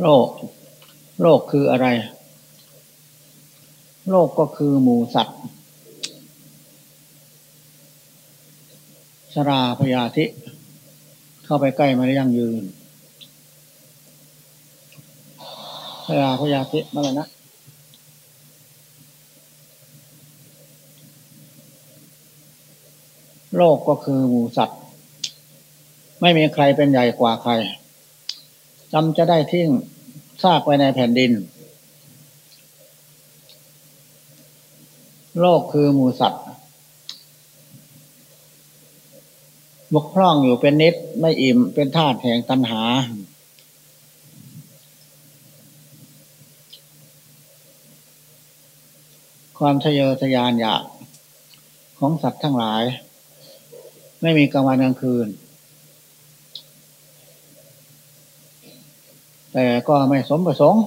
โรคโรคคืออะไรโรคก็คือหมูสัตว์ชราพยาธิ เข้าไปใกล้มาได้ยั่งยืนชราพยาธิมาแล้วนะโลกก็คือหมูสัตว์ ไม่มีใครเป็นใหญ่กว่าใคร จำจะได้ทิ้งซากไว้ในแผ่นดิน โลกคือหมูสัตว์บกพร่องอยู่เป็นนิดไม่อิ่มเป็นธาตุแห่งตัณหา ความทะเยอทะยานอยากของสัตว์ทั้งหลาย ไม่มีกลางวันกลางคืน แต่ก็ไม่สมประสงค์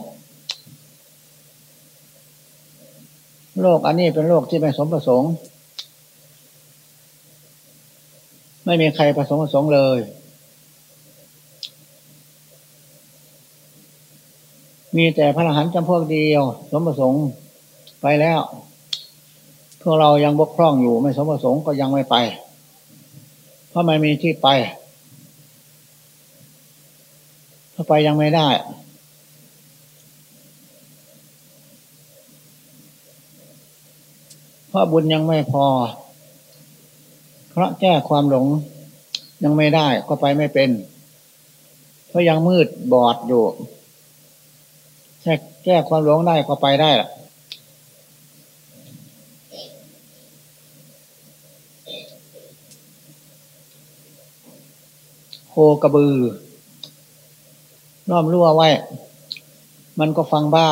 โลกอันนี้เป็นโลกที่ไม่สมประสงค์ ไม่มีใครประสงค์ประสงค์เลย มีแต่พระอรหันต์จำพวกเดียว สมประสงค์ไปแล้วพวกเรายังบกพร่องอยู่ไม่สมประสงค์ก็ยังไม่ไป เพราะไม่มีที่ไป ถ้าไปยังไม่ได้ เพราะบุญยังไม่พอ เพราะแก้ความหลงยังไม่ได้ก็ไปไม่เป็น เพราะยังมืดบอดอยู่แค่แก้ความหลงได้ก็ไปได้ล่ะโคกระบือ น้อมรั่วไว้ มันก็ฟังบ้า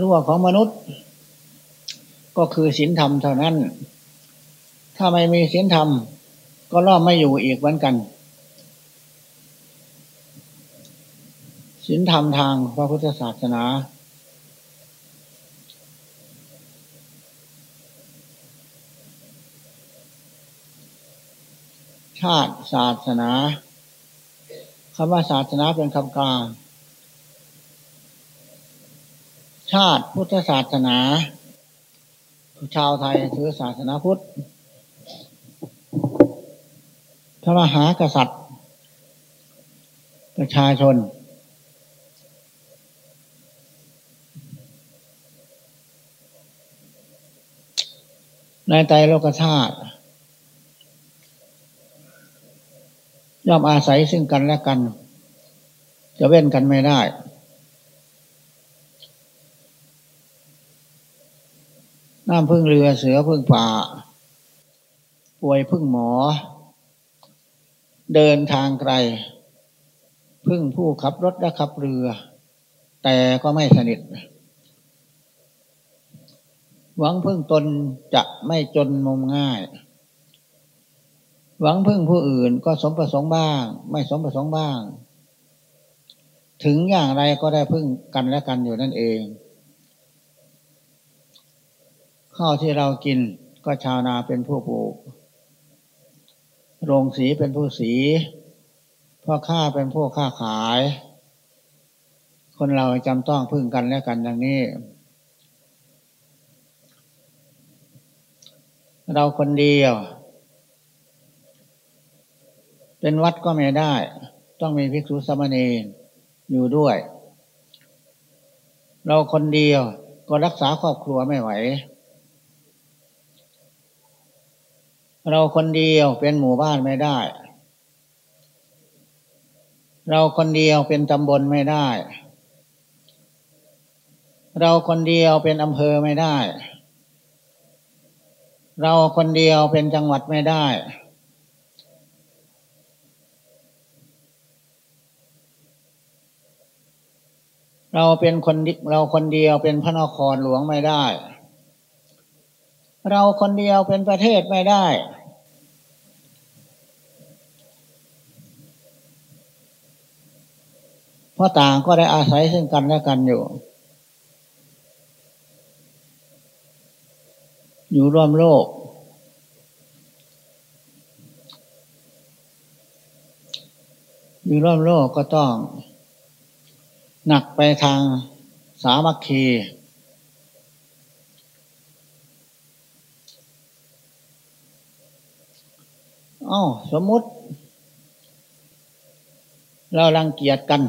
รั่วของมนุษย์ ก็คือศีลธรรมเท่านั้น ถ้าไม่มีศีลธรรม ก็ล่อมไม่อยู่อีกเหมือนกันศีลธรรมทางพระพุทธศาสนา ชาติศาสนาคำว่าศาสนาเป็นคำกลางชาติพุทธศาสนา ชาวไทยถือศาสนาพุทธพระมหากษัตริย์ ประชาชน ในใจโลกชาติ ย่อมอาศัยซึ่งกันและกัน จะเว้นกันไม่ได้ น้ำพึ่งเรือเสือพึ่งป่า ป่วยพึ่งหมอ เดินทางไกล พึ่งผู้ขับรถและขับเรือ แต่ก็ไม่สนิท หวังพึ่งตนจะไม่จนมุมง่าย หวังพึ่งผู้อื่นก็สมประสงค์บ้าง ไม่สมประสงค์บ้าง ถึงอย่างไรก็ได้พึ่งกันและกันอยู่นั่นเอง ข้าวที่เรากินก็ชาวนาเป็นผู้ปลูก โรงสีเป็นผู้สีพ่อค้าเป็นผู้ค้าขาย คนเราจำต้องพึ่งกันและกันอย่างนี้ เราคนเดียว เป็นวัดก็ไม่ได้ ต้องมีภิกษุสมณีอยู่ด้วย เราคนเดียวก็รักษาครอบครัวไม่ไหว เราคนเดียวเป็นหมู่บ้านไม่ได้ เราคนเดียวเป็นตำบลไม่ได้ เราคนเดียวเป็นอำเภอไม่ได้ เราคนเดียวเป็นจังหวัดไม่ได้ เราเป็นคนเราคนเดียวเป็นพระนครหลวงไม่ได้ เราคนเดียวเป็นประเทศไม่ได้ เพราะต่างก็ได้อาศัยซึ่งกันและกันอยู่ อยู่ร่วมโลก อยู่ร่วมโลกก็ต้อง หนักไปทางสามัคคีอ้าสมมติ เรารังเกียจกัน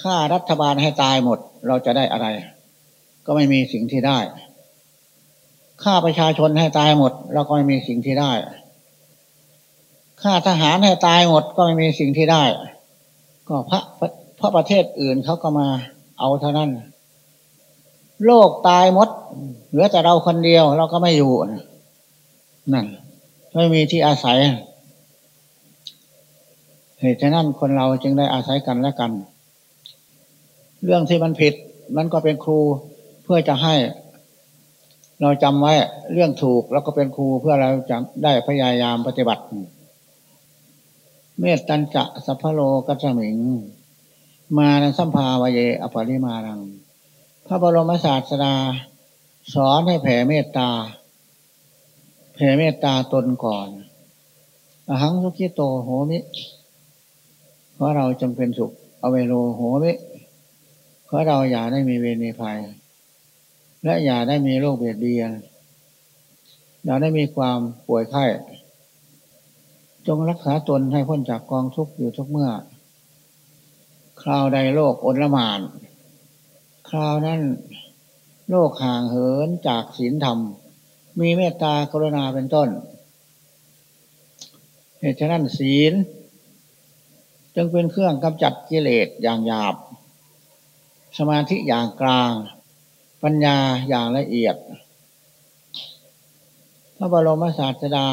ฆ่ารัฐบาลให้ตายหมด เราจะได้อะไร ก็ไม่มีสิ่งที่ได้ฆ่าประชาชนให้ตายหมด เราก็ไม่มีสิ่งที่ได้ฆ่าทหารให้ตายหมดก็ไม่มีสิ่งที่ได้ ก็พระพระประเทศอื่นเขาก็มาเอาเท่านั้น โลกตายหมด เหลือแต่เราคนเดียวเราก็ไม่อยู่นั่นไม่มีที่อาศัยเหตุฉะนั้นคนเราจึงได้อาศัยกันและกัน เรื่องที่มันผิด มันก็เป็นครูเพื่อจะให้ เราจำไว้เรื่องถูกแล้วก็เป็นครูเพื่อเราจะได้พยายามปฏิบัติ เมตตัญจะสัพพโลกัจมิง มาสัมภาวเย อปริมารัง พระบรมศาสดา สอนให้แผ่เมตตา แผ่เมตตาตนก่อนอหังสุขิโตโหมิเพราะเราจำเป็นสุข อเวโรโหมิเพราะเราอย่าได้มีเวรในภัย และอย่าได้มีโรคเบียดเบียน อย่าได้มีความป่วยไข้ จงรักษาตนให้พ้นจากกองทุกข์อยู่ทุกเมื่อ คราวใดโรคอนละมาน คราวนั้นโรคห่างเหินจากศีลธรรม มีเมตตากรุณาเป็นต้น เหตุฉะนั้นศีล จึงเป็นเครื่องกำจัดกิเลสอย่างหยาบ สมาธิอย่างกลาง ปัญญาอย่างละเอียด พระบรมศาสดา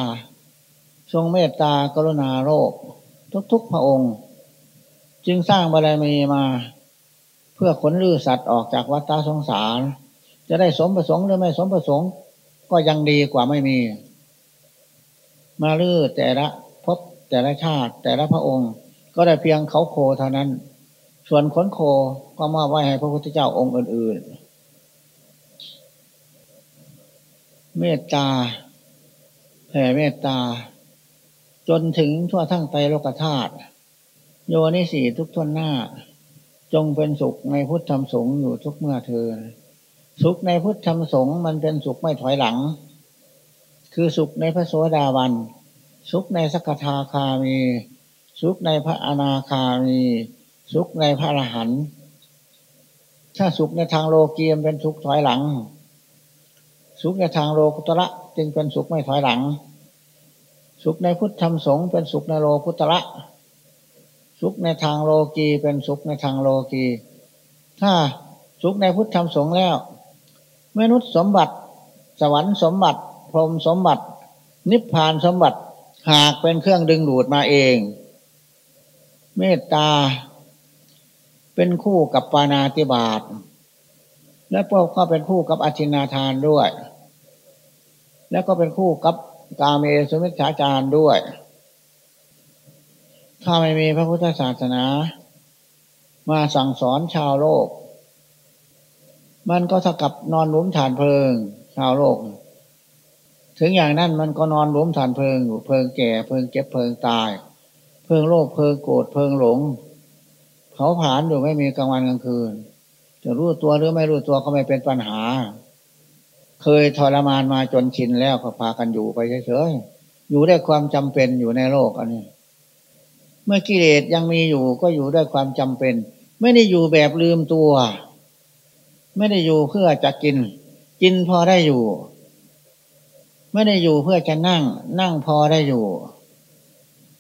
ทรงเมตตากรุณาโลกทุกๆพระองค์ จึงสร้างบารมีมา เพื่อขนลือสัตว์ออกจากวัฏสงสาร จะได้สมประสงค์หรือไม่สมประสงค์ ก็ยังดีกว่าไม่มี มาลือแต่ละพบแต่ละชาติ แต่ละพระองค์ ก็ได้เพียงเขาโคเท่านั้น ส่วนขนโคก็มอบไว้ให้พระพุทธเจ้าองค์อื่น ๆ เมตตาแผ่เมตตา จนถึงทั่วทั้งไตโลกธาตุโยนิสีทุกทวนหน้า จงเป็นสุขในพุทธธรรมสงฆ์อยู่ทุกเมื่อเธอสุขในพุทธธรรมสงฆ์มันเป็นสุขไม่ถอยหลัง คือสุขในพระโสดาบัน สุขในสกทาคามี สุขในพระอนาคามี สุขในพระอรหันต์ถ้าสุขในทางโลกียมเป็นสุขถอยหลัง สุขในทางโลกุตระจึงเป็นสุขไม่ถอยหลัง สุขในพุทธธรรมสงฆ์เป็นสุขในโลกุตระ สุขในทางโลกีเป็นสุขในทางโลกีถ้าสุขในพุทธธรรมสงฆ์แล้วมนุษย์สมบัติ สวรรค์สมบัติ พรหมสมบัติ นิพพานสมบัติหากเป็นเครื่องดึงดูดมาเอง เมตตา เป็นคู่กับปานาติบาตและพวกก็เป็นคู่กับอธินาทานด้วย แล้วก็เป็นคู่กับ กาเมสุมิชฌาจารด้วย ถ้าไม่มีพระพุทธศาสนา มาสั่งสอนชาวโลก มันก็เท่ากับนอนหลุมฐานเพลิง ชาวโลก ถึงอย่างนั้นมันก็นอนหลุมฐานเพลิงอยู่เพลิงแก่เพลิงเก็บเพลิงตาย เพลิงโลกเพลิงโกรธเพลิงหลงเผาผลาญอยู่ไม่มีกลางวันกลางคืน จะรู้ตัวหรือไม่รู้ตัวก็ไม่เป็นปัญหา เคยทรมานมาจนชินแล้วก็พากันอยู่ไปเฉยๆอยู่ได้ความจำเป็นอยู่ในโลกอันนี้ เมื่อกิเลสยังมีอยู่ก็อยู่ด้วยความจำเป็น ไม่ได้อยู่แบบลืมตัว ไม่ได้อยู่เพื่อจะกิน กินพอได้อยู่ ไม่ได้อยู่เพื่อจะนั่ง นั่งพอได้อยู่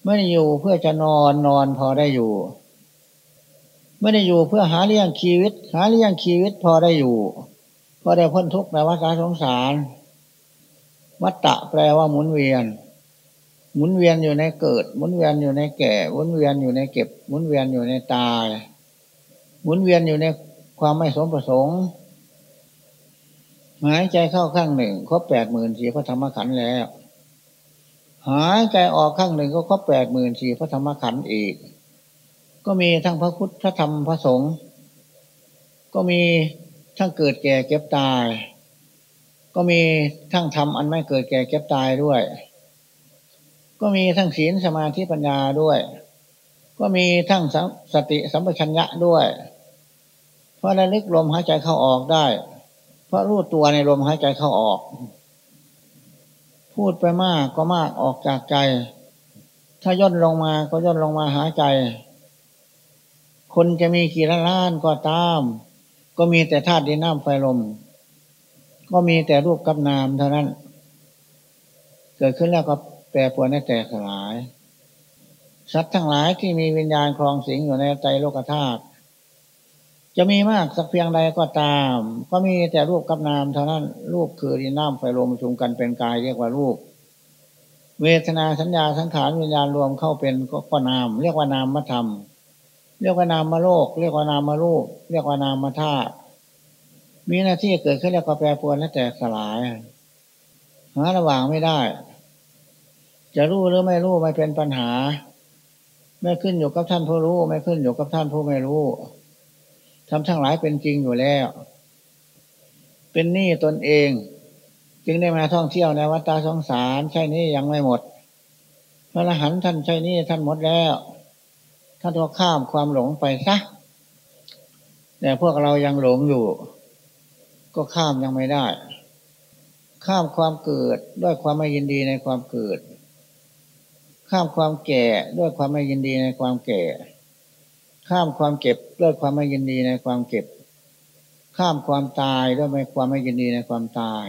ไม่ได้อยู่เพื่อจะนอนนอนพอได้อยู่ ไม่ได้อยู่เพื่อหาเลี้ยงชีวิต หาเลี้ยงชีวิตพอได้อยู่ ก็ได้พ้นทุกข์ในวัฏสงสาร วัฏฏะแปลว่าหมุนเวียน หมุนเวียนอยู่ในเกิด หมุนเวียนอยู่ในแก่ หมุนเวียนอยู่ในเก็บ หมุนเวียนอยู่ในตาย หมุนเวียนอยู่ในความไม่สมประสงค์ หายใจเข้าข้างหนึ่งครบแปดหมื่นสี่พระธรรมขันธ์แล้ว หายใจออกข้างหนึ่งก็ครบแปดหมื่นสี่พระธรรมขันธ์อีก ก็มีทั้งพระพุทธพระธรรมพระสงฆ์ก็มี ทั้งเกิดแก่เก็บตาย ก็มีทั้งทำอันไม่เกิดแก่เก็บตายด้วย ก็มีทั้งศีลสมาธิปัญญาด้วย ก็มีทั้งสติสัมปชัญญะด้วย เพราะระลึกลมหายใจเข้าออกได้ เพราะรู้ตัวในลมหายใจเข้าออก พูดไปมากก็มากออกจากใจ ถ้าย่นลงมาก็ย่นลงมาหาใจ คนจะมีกี่ล้านก็ตาม ก็มีแต่ธาตุดินน้ำไฟลม ก็มีแต่รูปกับนามเท่านั้น เกิดขึ้นแล้วก็แปรปรวนให้แตกสลาย สัตว์ทั้งหลายที่มีวิญญาณครองสิงอยู่ในใจโลกธาตุจะมีมากสักเพียงใดก็ตาม ก็มีแต่รูปกับนามเท่านั้น รูปคือดินน้ำไฟลมชุมกันเป็นกายเรียกว่ารูป เวทนาสัญญาสังขารวิญญาณรวมเข้าเป็นก็นาม เรียกว่านามธรรม เรียกว่านามาโลก เรียกว่านามารูป เรียกว่านามาธาตุมีหน้าที่เกิดขึ้นแล้วก็แปรปรวนและแตกสลาย หาระหว่างไม่ได้ จะรู้หรือไม่รู้ไม่เป็นปัญหา ไม่ขึ้นอยู่กับท่านผู้รู้ ไม่ขึ้นอยู่กับท่านผู้ไม่รู้ทำทั้งหลายเป็นจริงอยู่แล้ว เป็นหนี้ตนเอง จึงได้มาท่องเที่ยวในวัฏสงสาร ใช่นี้ยังไม่หมด พระอรหันต์ท่านใช่นี้ท่านหมดแล้ว ท่านก็ข้ามความหลงไปซะแต่พวกเรายังหลงอยู่ ก็ข้ามยังไม่ได้ ข้ามความเกิดด้วยความไม่ยินดีในความเกิด ข้ามความแก่ด้วยความไม่ยินดีในความแก่ ข้ามความเก็บด้วยความไม่ยินดีในความเก็บ ข้ามความตายด้วยไม่ความไม่ยินดีในความตาย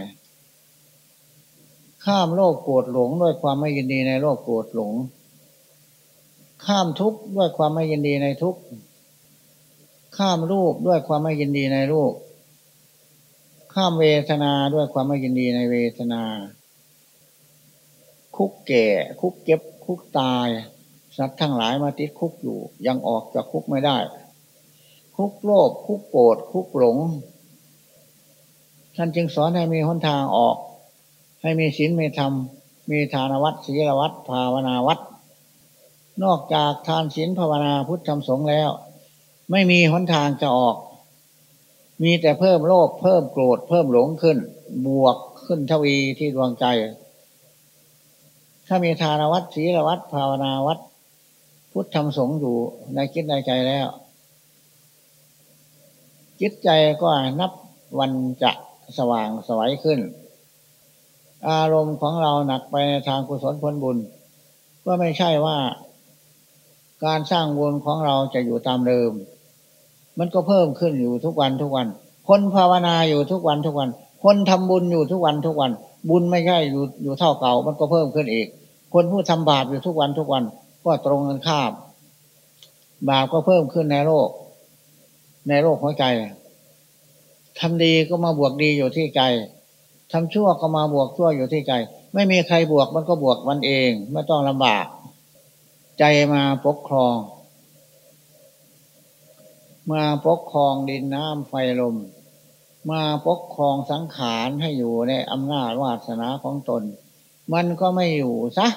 ข้ามโลกโกรธหลงด้วยความไม่ยินดีในโลกโกรธหลง ข้ามทุกข์ด้วยความไม่ยินดีในทุกข์ ข้ามรูปด้วยความไม่ยินดีในรูป ข้ามเวทนาด้วยความไม่ยินดีในเวทนา คุกแก่ คุกเก็บ คุกตายสัตว์ทั้งหลายมาติดคุกอยู่ ยังออกจากคุกไม่ได้ คุกโลภคุกโกรธคุกหลง ท่านจึงสอนให้มีหนทางออก ให้มีศีลมีธรรมมีทานวัตรศีลวัตรภาวนาวัตร นอกจากทานศีลภาวนาพุทธธรรมสงฆ์แล้ว ไม่มีหนทางจะออก มีแต่เพิ่มโลภเพิ่มโกรธเพิ่มหลงขึ้น บวกขึ้นทวีที่ดวงใจ ถ้ามีทานวัดศีลวัดภาวนาวัด พุทธธรรมสงฆ์อยู่ในคิดในใจแล้ว จิตใจก็นับวันจะสว่างสวัยขึ้น อารมณ์ของเราหนักไปในทางกุศลผลบุญ ก็ไม่ใช่ว่า การสร้างบุญของเราจะอยู่ตามเดิม มันก็เพิ่มขึ้นอยู่ทุกวันทุกวัน คนภาวนาอยู่ทุกวันทุกวัน คนทำบุญอยู่ทุกวันทุกวัน บุญไม่ใช่อยู่อยู่เท่าเก่า มันก็เพิ่มขึ้นอีก คนผู้ทำบาปอยู่ทุกวันทุกวัน ก็ตรงกันข้าม บาปก็เพิ่มขึ้นในโลก ในโลกหัวใจทำดีก็มาบวกดีอยู่ที่ใจทำชั่วก็มาบวกชั่วอยู่ที่ใจ ไม่มีใครบวกมันก็บวกมันเอง ไม่ต้องลำบาก ใจมาปกครอง มาปกครองดินน้ำไฟลม มาปกครองสังขารให้อยู่ในอำนาจวาสนาของตน มันก็ไม่อยู่ซะ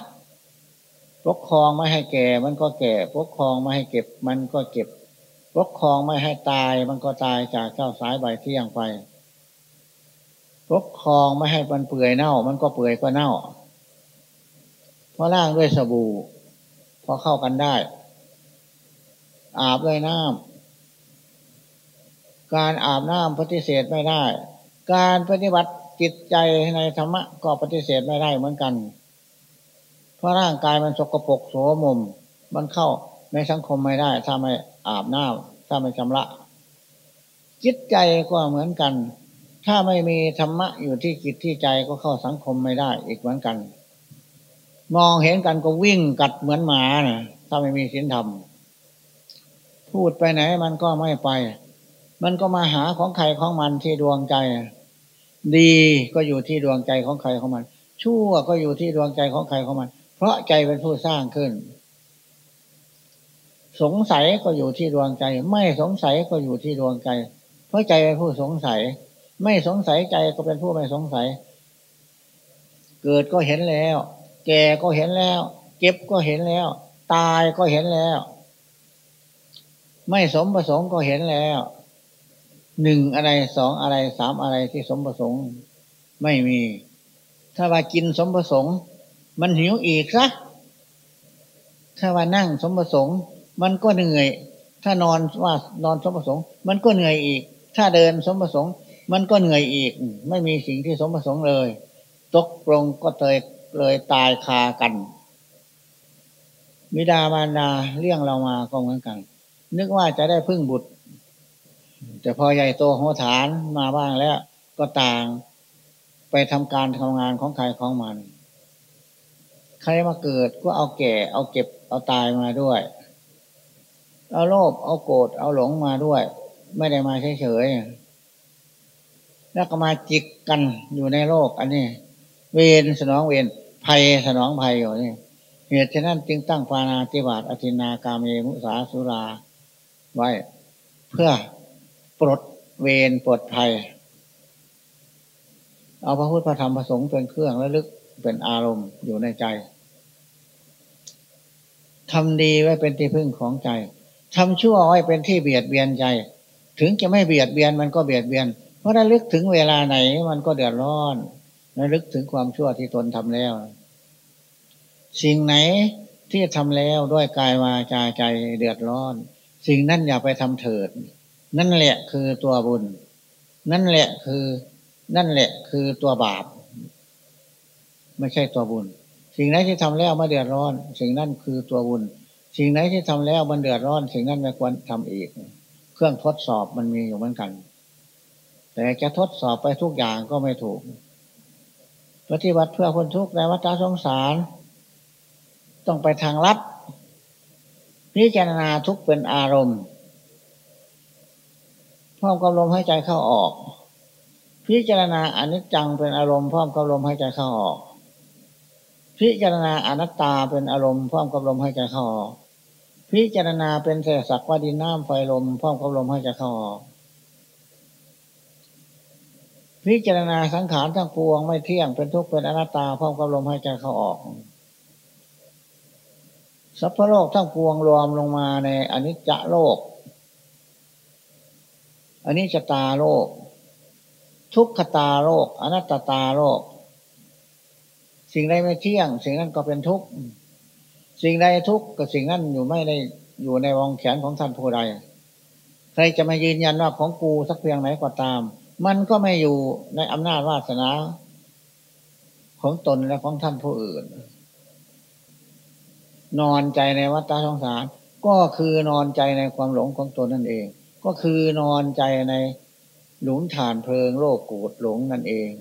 ปกครองไม่ให้แก่มันก็แก่ ปกครองไม่ให้เก็บ มันก็เก็บ ปกครองไม่ให้ตาย มันก็ตายจากเจ้าสายใบเที่ยงไป ปกครองไม่ให้มันเปื่อยเน่า มันก็เปื่อยก็เน่า เพราะล่างด้วยสบู่ พอเข้ากันได้ อาบด้วยน้ำการอาบน้ำปฏิเสธไม่ได้ การปฏิบัติจิตใจในธรรมะก็ปฏิเสธไม่ได้เหมือนกัน เพราะร่างกายมันสกปรกโสมม มันเข้าในสังคมไม่ได้ ถ้าไม่อาบน้ำถ้าไม่ชำระ จิตใจก็เหมือนกัน ถ้าไม่มีธรรมะอยู่ที่จิตที่ใจก็เข้าสังคมไม่ได้อีกเหมือนกัน มองเห็นกันก็วิ่งกัดเหมือนหมานะถ้าไม่มีศีลธรรม พูดไปไหนมันก็ไม่ไป มันก็มาหาของใครของมันที่ดวงใจ ดีก็อยู่ที่ดวงใจของใครของมัน ชั่วก็อยู่ที่ดวงใจของใครของมัน เพราะใจเป็นผู้สร้างขึ้น สงสัยก็อยู่ที่ดวงใจ ไม่สงสัยก็อยู่ที่ดวงใจ เพราะใจเป็นผู้สงสัย ไม่สงสัยใจก็เป็นผู้ไม่สงสัย เกิดก็เห็นแล้ว แก่ก็เห็นแล้ว เก็บก็เห็นแล้ว ตายก็เห็นแล้ว ไม่สมประสงค์ก็เห็นแล้วหนึ่งอะไรสองอะไรสามอะไรที่สมประสงค์ ไม่มี ถ้าว่ากินสมประสงค์ มันหิวอีกซะถ้าว่านั่งสมประสงค์ มันก็เหนื่อย ถ้านอนว่านอนสมประสงค์ มันก็เหนื่อยอีก ถ้าเดินสมประสงค์ มันก็เหนื่อยอีก ไม่มีสิ่งที่สมประสงค์เลย ตกลงก็เตย เลยตายคากันมิดามารดาเลี้ยงเรามาก็เหมือนกัน นึกว่าจะได้พึ่งบุตร แต่พอใหญ่โตหัวฐานมาบ้างแล้วก็ต่างไปทำการทำงานของใครของมัน ใครมาเกิดก็เอาแก่ เอาเก็บเอาตายมาด้วย เอาโลภเอาโกรธเอาหลงมาด้วย ไม่ได้มาเฉยๆแล้วก็มาจิกกันอยู่ในโลก อันนี้ เวรสนองเวร ภัยสนองภัยอยู่นี่เหตุฉะนั้นจึงตั้งปานาติบาตอธินากาเมมุสาสุรา ไว้ เพื่อปลดเวรปลดภัย เอาพระพุทธพระธรรมพระสงฆ์เป็นเครื่องและลึกเป็นอารมณ์อยู่ในใจทำดีไว้เป็นที่พึ่งของใจทำชั่วไว้เป็นที่เบียดเบียนใจ ถึงจะไม่เบียดเบียนมันก็เบียดเบียน เพราะระลึกถึงเวลาไหนมันก็เดือดร้อนระลึกถึงความชั่วที่ตนทำแล้ว สิ่งไหนที่ทำแล้วด้วยกายวาจาใจเดือดร้อน สิ่งนั้นอย่าไปทำเถิด นั่นแหละคือตัวบุญ นั่นแหละคือ นั่นแหละคือตัวบาป ไม่ใช่ตัวบุญ สิ่งไหนที่ทำแล้วไม่เดือดร้อน สิ่งนั้นคือตัวบุญ สิ่งไหนที่ทำแล้วมันเดือดร้อน สิ่งนั้นไม่ควรทำอีก เครื่องทดสอบมันมีอยู่เหมือนกัน แต่จะทดสอบไปทุกอย่างก็ไม่ถูกปฏิบัติเพื่อคนทุกข์ในวัฏสงสาร ต้องไปทางลัดพิจารณาทุกเป็นอารมณ์พร้อมกับลมหายใจเข้าออก พิจารณาอนิจจังเป็นอารมณ์พร้อมกับลมหายใจเข้าออก พิจารณาอนัตตาเป็นอารมณ์พร้อมกับลมหายใจเข้าออก พิจารณาเป็นเศษสักว่าดินน้ำไฟลมพร้อมกับลมหายใจเข้าออก พิจารณาสังขารทั้งปวงไม่เที่ยงเป็นทุกข์เป็นอนัตตาพร้อมกับลมหายใจเข้าออก สัพพโลกทั้งปวงรวมลงมาในอนิจจโลกอน,นิจจตาโลก ทุกขตาโลก อนัตตาโลก สิ่งใดไม่เที่ยง สิ่งนั้นก็เป็นทุกข์สิ่งใดทุกข์กับสิ่งนั้นอยู่ไม่ได้อยู่ในวงแขนของท่านผู้ใด ใครจะมายืนยันว่าของกูสักเพียงไหนก็ตาม มันก็ไม่อยู่ในอำนาจวาสนา ของตนและของท่านผู้อื่น นอนใจในวัฏสงสาร ก็คือนอนใจในความหลงของตนนั่นเอง ก็คือนอนใจในหลุมฐานเพลิงโลกกูดหลงนั่นเอง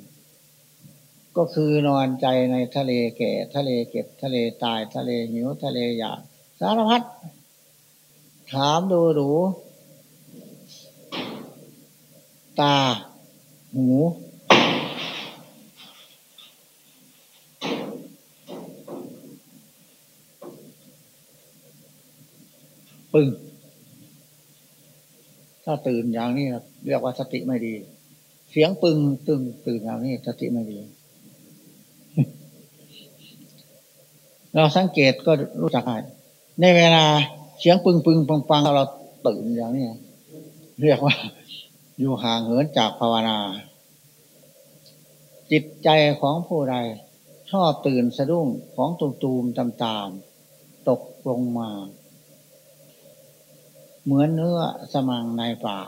ก็คือนอนใจในทะเลแก่ทะเลเก็บทะเลตายทะเลหิวทะเลอยากสารพัดถามดูดูตา หู ปึ้งถ้าตื่นอย่างนี้เรียกว่าสติไม่ดี เสียงปึงตึงตื่นอย่างนี้สติไม่ดี เราสังเกตก็รู้จักได้ในเวลาเสียงปึงปึงปังปังเราตื่นอย่างนี้เรียกว่า อยู่ห่างเหินจากภาวนา จิตใจของผู้ใดชอบตื่นสะดุ้งของตุ่มๆตามๆตกลงมา เหมือนเนื้อสมังในป่า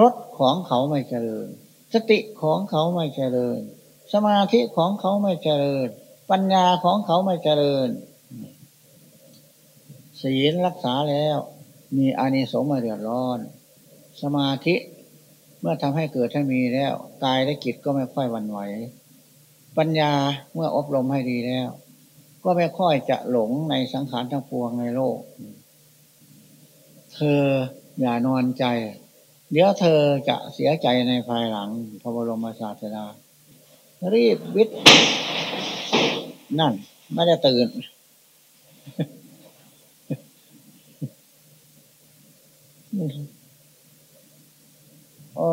รสของเขาไม่เจริญ สติของเขาไม่เจริญ สมาธิของเขาไม่เจริญ ปัญญาของเขาไม่เจริญ ศีลรักษาแล้ว มีอานิสงส์มาเดือดร้อน สมาธิเมื่อทำให้เกิดให้มีแล้วกายและจิตก็ไม่ค่อยวันไหว ปัญญาเมื่ออบรมให้ดีแล้ว ก็ไม่ค่อยจะหลงในสังขารทั้งปวงในโลก เธออย่านอนใจ เดี๋ยวเธอจะเสียใจในภายหลังพระบรมศาสดา รีบวิทย์นั่น ไม่ได้ตื่น โอ้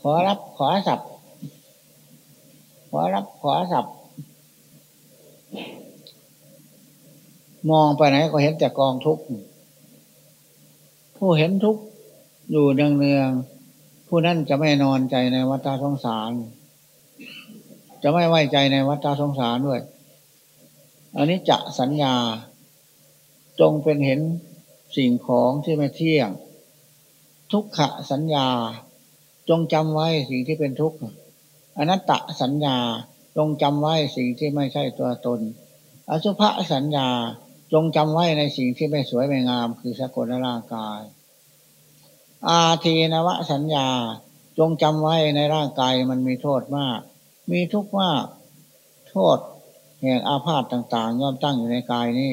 ขอรับขอสับ ขอรับขอสับ มองไปไหนก็เห็นแต่กองทุกข์ผู้เห็นทุกข์อยู่เนืองๆผู้นั้นจะไม่นอนใจในวัฏสงสาร จะไม่ไว้ใจในวัฏสงสารด้วย อันนี้จะสัญญาจงเป็นเห็นสิ่งของที่ไม่เที่ยง ทุกขะสัญญาจงจำไว้สิ่งที่เป็นทุกข์อนัตตสัญญาจงจำไว้สิ่งที่ไม่ใช่ตัวตน อสุภะสัญญา จงจำไว้ในสิ่งที่ไม่สวยไม่งาม คือสกุลร่างกาย อาทีนวสัญญา จงจำไว้ในร่างกายมันมีโทษมาก มีทุกข์มาก โทษแห่งอาพาธต่างๆ ย่อมตั้งอยู่ในกายนี้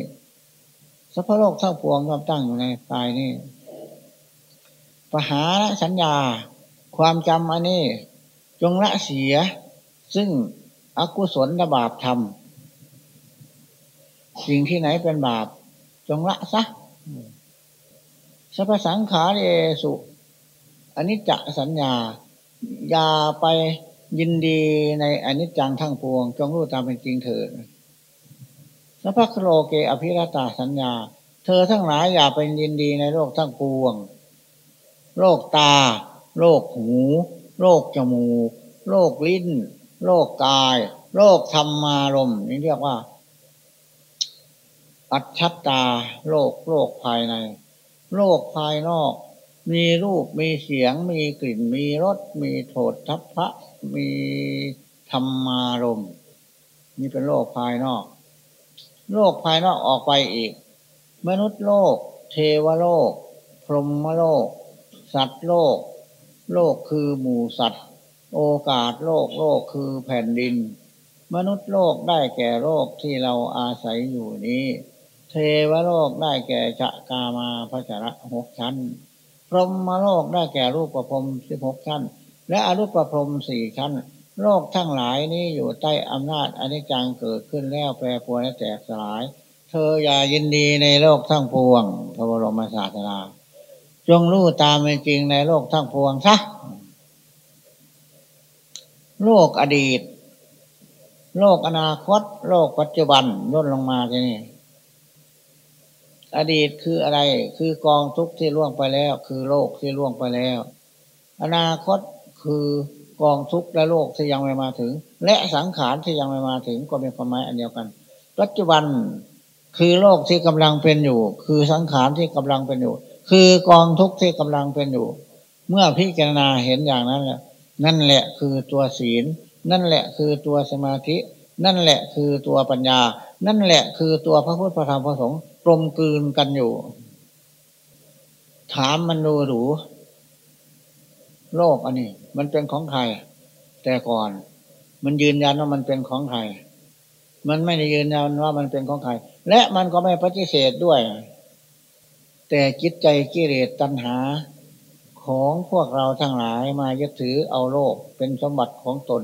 สัพพโลกทั้งปวงย่อมตั้งอยู่ในกายนี้ปหาสัญญา ความจำอันนี้ จงละเสีย ซึ่งอกุศลบาปทำ สิ่งที่ไหนเป็นบาป จงละซะสัพสังขารเอสุอนิจจสัญญา อย่าไปยินดีในอนิจจังทั้งปวง จงรู้ตามเป็นจริงเถิดสัพพโลเกอภิรตาสัญญา เธอทั้งหลายอย่าไปยินดีในโลกทั้งปวง โรคตา โรคหู โรคจมูก โรคลิ้น โรคกาย โรคธรรมารมนี่เรียกว่า ปัจชัตตาโรคโรคภายในโรคภายนอก มีรูปมีเสียง มีกลิ่นมีรสมีโทษทัพพระมีธรรมารมนี่เป็นโรคภายนอก โลกภายนอกออกไปอีก มนุษย์โลก เทวโลก พรหมโลก สัตว์โลก โลกคือหมู่สัตว์ โอกาสโลกโลกคือแผ่นดิน มนุษย์โลกได้แก่โลกที่เราอาศัยอยู่นี้ เทวโลกได้แก่จะกามาพระจระหกชั้น พรหมโลกได้แก่รูปประพรมสิบหกชั้น และอรูปประพรมสี่ชั้น โลกทั้งหลายนี้อยู่ใต้อำนาจอนิจจังเกิดขึ้นแล้วแปรปรวนและแตกสลาย เธออย่ายินดีในโลกทั้งปวง พระบรมศาสนาจงรู้ตามเป็นจริงในโลกทั้งปวงซะโลกอดีต โลกอนาคต โลกปัจจุบันย่นลงมาทีนี้ อดีตคืออะไร คือกองทุกข์ที่ล่วงไปแล้ว คือโลกที่ล่วงไปแล้ว อนาคตคือกองทุกข์และโลกที่ยังไม่มาถึง และสังขารที่ยังไม่มาถึงก็เป็นความหมายอันเดียวกัน ปัจจุบันคือโลกที่กำลังเป็นอยู่ คือสังขารที่กำลังเป็นอยู่ คือกองทุกข์ที่กำลังเป็นอยู่ เมื่อพิจารณาเห็นอย่างนั้นแหละนั่นแหละคือตัวศีล นั่นแหละคือตัวสมาธิ นั่นแหละคือตัวปัญญา นั่นแหละคือตัวพระพุทธพระธรรมพระสงฆ์ กลมกลืนกันอยู่ ถามมันดูหรูโลกอันนี้ มันเป็นของใคร แต่ก่อน มันยืนยันว่ามันเป็นของใคร มันไม่ได้ยืนยันว่ามันเป็นของใคร และมันก็ไม่ปฏิเสธด้วย แต่จิตใจกิเลสตัณหาของพวกเราทั้งหลายมายึดถือเอาโลกเป็นสมบัติของตน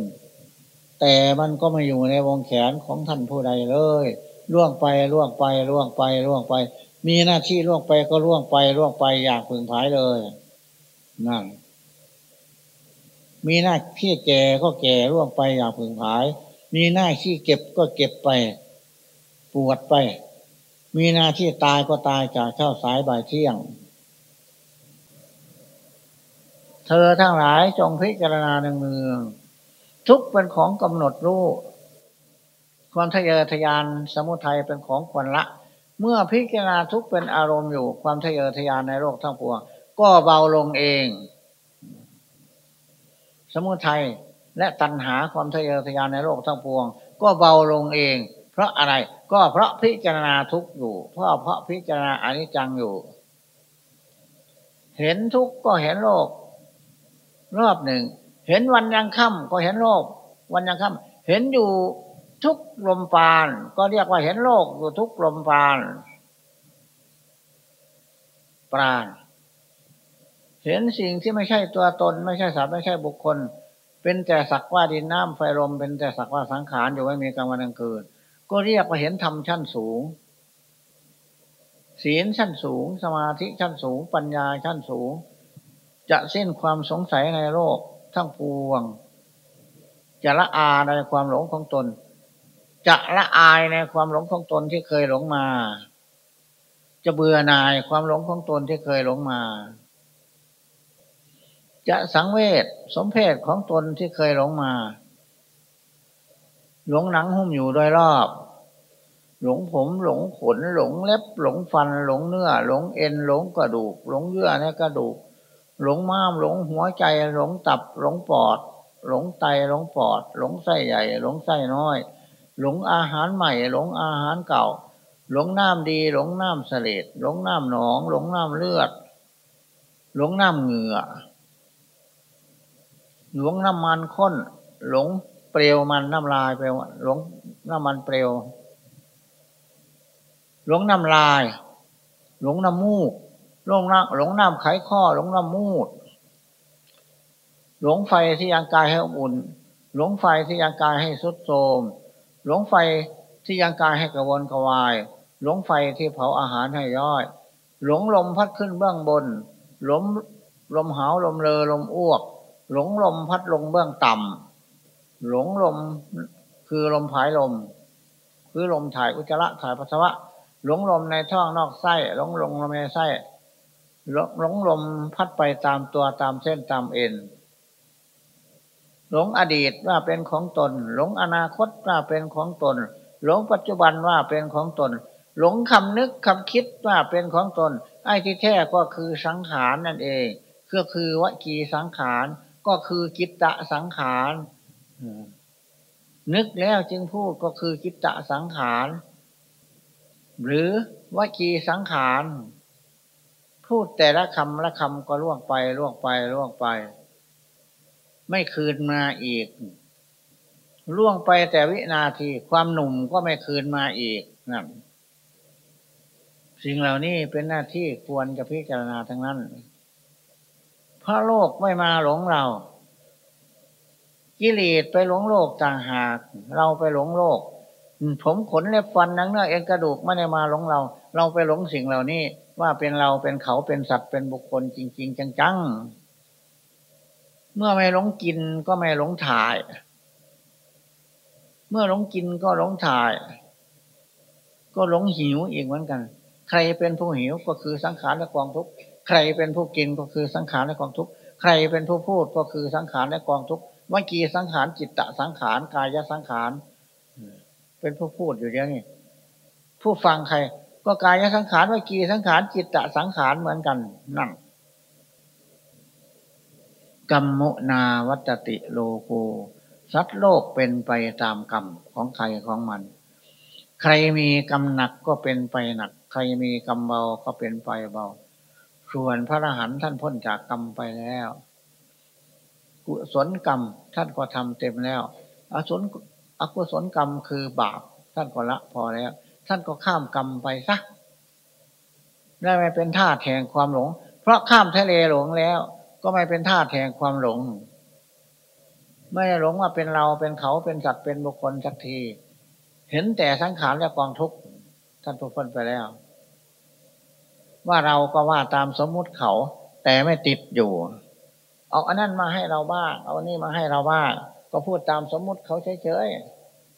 แต่มันก็ไม่อยู่ในวงแขนของท่านผู้ใดเลย ล่วงไปล่วงไปล่วงไปล่วงไป มีหน้าที่ล่วงไปก็ล่วงไปล่วงไปอย่างพึงพายเลย นั่น มีหน้าที่แก่ก็แก่ร่วงไปอย่างผึ่งผาย มีหน้าที่เก็บก็เก็บไป ปวดไป มีหน้าที่ตายก็ตายจากเช้าสายบ่ายเที่ยง เธอทั้งหลายจงพิจารณาหนึ่งเมืองทุกเป็นของกำหนดรู้ ความทะเยอทะยานสมุทัยเป็นของควรละ เมื่อพิจารณาทุกเป็นอารมณ์อยู่ ความทะเยอทะยานในโลกทั้งปวงก็เบาลงเอง สมุทัยและตัณหาความทะเยอทะยานในโลกทั้งปวง ก็เบาลงเอง เพราะอะไรก็เพราะพิจารณาทุกอยู่ เพราะเพราะพิจารณาอนิจจังอยู่ เห็นทุกก็เห็นโลก รอบหนึ่ง เห็นวันยังค่ำก็เห็นโลก วันยังค่ำเห็นอยู่ ทุกลมปาน ก็เรียกว่าเห็นโลกอยู่ทุกลมปาน ปราณเห็นสิ่งที่ไม่ใช่ตัวตน ไม่ใช่สัตว์ไม่ใช่บุคคล เป็นแต่สักว่าดินน้ำไฟลม เป็นแต่สักว่าสังขารอยู่ไม่มีกลางวันกลางคืน ก็เรียกว่าเห็นธรรมชั้นสูง ศีลชั้นสูง สมาธิชั้นสูง ปัญญาชั้นสูง จะสิ้นความสงสัยในโลกทั้งปวง จะละอาในความหลงของตน จะละอายในความหลงของตนที่เคยหลงมา จะเบื่อหน่ายความหลงของตนที่เคยหลงมา จะสังเวชสมเพศของตนที่เคยหลงมา หลงหนังหุ้มอยู่โดยรอบ หลงผมหลงขนหลงเล็บ หลงฟัน หลงเนื้อ หลงเอ็นหลงกระดูก หลงเยื่อในกระดูก หลงม้ามหลงหัวใจ หลงตับ หลงปอด หลงไตหลงปอด หลงไส้ใหญ่ หลงไส้น้อย หลงอาหารใหม่ หลงอาหารเก่า หลงน้ำดี หลงน้ำเสลดหลงน้ำหนอง หลงน้ำเลือด หลงน้ำเหงื่อ หลงน้ำมันข้น หลงเปลวมันน้ำลายไปหลงน้ำมันเปลวหลงน้ำลาย หลงน้ำมูกหลงน้ำหลงน้ำไขข้อ หลงน้ำมูด หลงไฟที่ยังกายให้อุ่น หลงไฟที่ยังกายให้สุดโทม หลงไฟที่ยังกายให้กระวนกระวาย หลงไฟที่เผาอาหารให้ย่อย หลงลมพัดขึ้นเบื้องบน หลงลมหาวลมเลอลมอ้วก หลงลมพัดลงเบื้องต่ำหลงลมคือลมผายลม คือลมถ่ายอุจจาระถ่ายปัสสาวะ หลงลมในท้องนอกไส้ หลงลมในไส้หลงลมพัดไปตามตัวตามเส้นตามเอ็น หลงอดีตว่าเป็นของตน หลงอนาคตว่าเป็นของตน หลงปัจจุบันว่าเป็นของตน หลงคำนึกคำคิดว่าเป็นของตน ไอ้ที่แท้ก็คือสังขารนั่นเองก็คือวจีสังขารก็คือกิตตะสังขารนึกแล้วจึงพูดก็คือกิตตะสังขารหรือวจีสังขารพูดแต่ละคำละคำก็ล่วงไปล่วงไปล่วงไป ไม่คืนมาอีก ล่วงไปแต่วินาทีความหนุ่มก็ไม่คืนมาอีกนั่นสิ่งเหล่านี้เป็นหน้าที่ควรจะพิจารณาทั้งนั้น พระโลกไม่มาหลงเรา กิเลสไปหลงโลกต่างหาก เราไปหลงโลก ผมขนเล็บฟันนังเนื้อเอ็นกระดูกไม่ได้มาหลงเรา เราไปหลงสิ่งเหล่านี้ ว่าเป็นเราเป็นเขาเป็นสัตว์เป็นบุคคลจริง ๆ จังๆ เมื่อไม่หลงกินก็ไม่หลงถ่าย เมื่อหลงกินก็หลงถ่าย ก็หลงหิวอีกเหมือนกัน ใครเป็นผู้หิวก็คือสังขารและกองทุกข์ใครเป็นผู้กินก็คือสังขารและกองทุกข์ใครเป็นผู้พูดก็คือสังขารและกองทุกข์วิกีสังขารจิตตะสังขารกายสังขารเป็นผู้พูดอยู่เดี๋ยวนี้ผู้ฟังใคร ก็กายสังขารวิกีสังขารจิตตะสังขารเหมือนกันนั่ง กรรมุนาวัตติโลโกสัตว์โลกเป็นไปตามกรรมของใครของมัน ใครมีกรรมหนักก็เป็นไปหนัก ใครมีกรรมเบาก็เป็นไปเบา ส่วนพระอรหันต์ท่านพ้นจากกรรมไปแล้ว กุศลกรรมท่านก็ทำเต็มแล้วอสุนอกุศลกรรมคือบาป ท่านก็ละพอแล้ว ท่านก็ข้ามกรรมไปซะได้ไม่เป็นท่าแห่งความหลง เพราะข้ามทะเลหลงแล้ว ก็ไม่เป็นท่าแห่งความหลง ไม่หลงว่าเป็นเราเป็นเขาเป็นสัตว์เป็นบุคคลสักที เห็นแต่สังขารและกองทุกข์ท่านทุกคนไปแล้ว ว่าเราก็ว่าตามสมมุติเขา แต่ไม่ติดอยู่ เอาอันนั้นมาให้เราบ้างเอาอันนี้มาให้เราบ้างก็พูดตามสมมุติเขาเฉย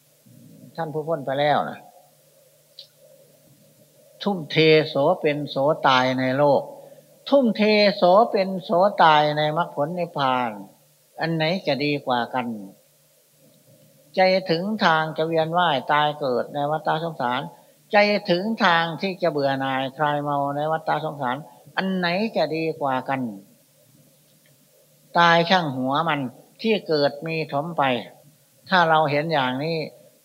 ๆท่านผู้พ้นไปแล้วนะทุ่มเทโสเป็นโสตายในโลก ทุ่มเทโสเป็นโสตายในมรรคผลในพพาน อันไหนจะดีกว่ากัน ใจถึงทางจะเวียนว่ายตายเกิดในวัฏสงสาร ใจถึงทางที่จะเบื่อหน่ายคลายเมาในวัฏสงสาร อันไหนจะดีกว่ากัน ตายช่างหัวมันที่เกิดมีถมไป ถ้าเราเห็นอย่างนี้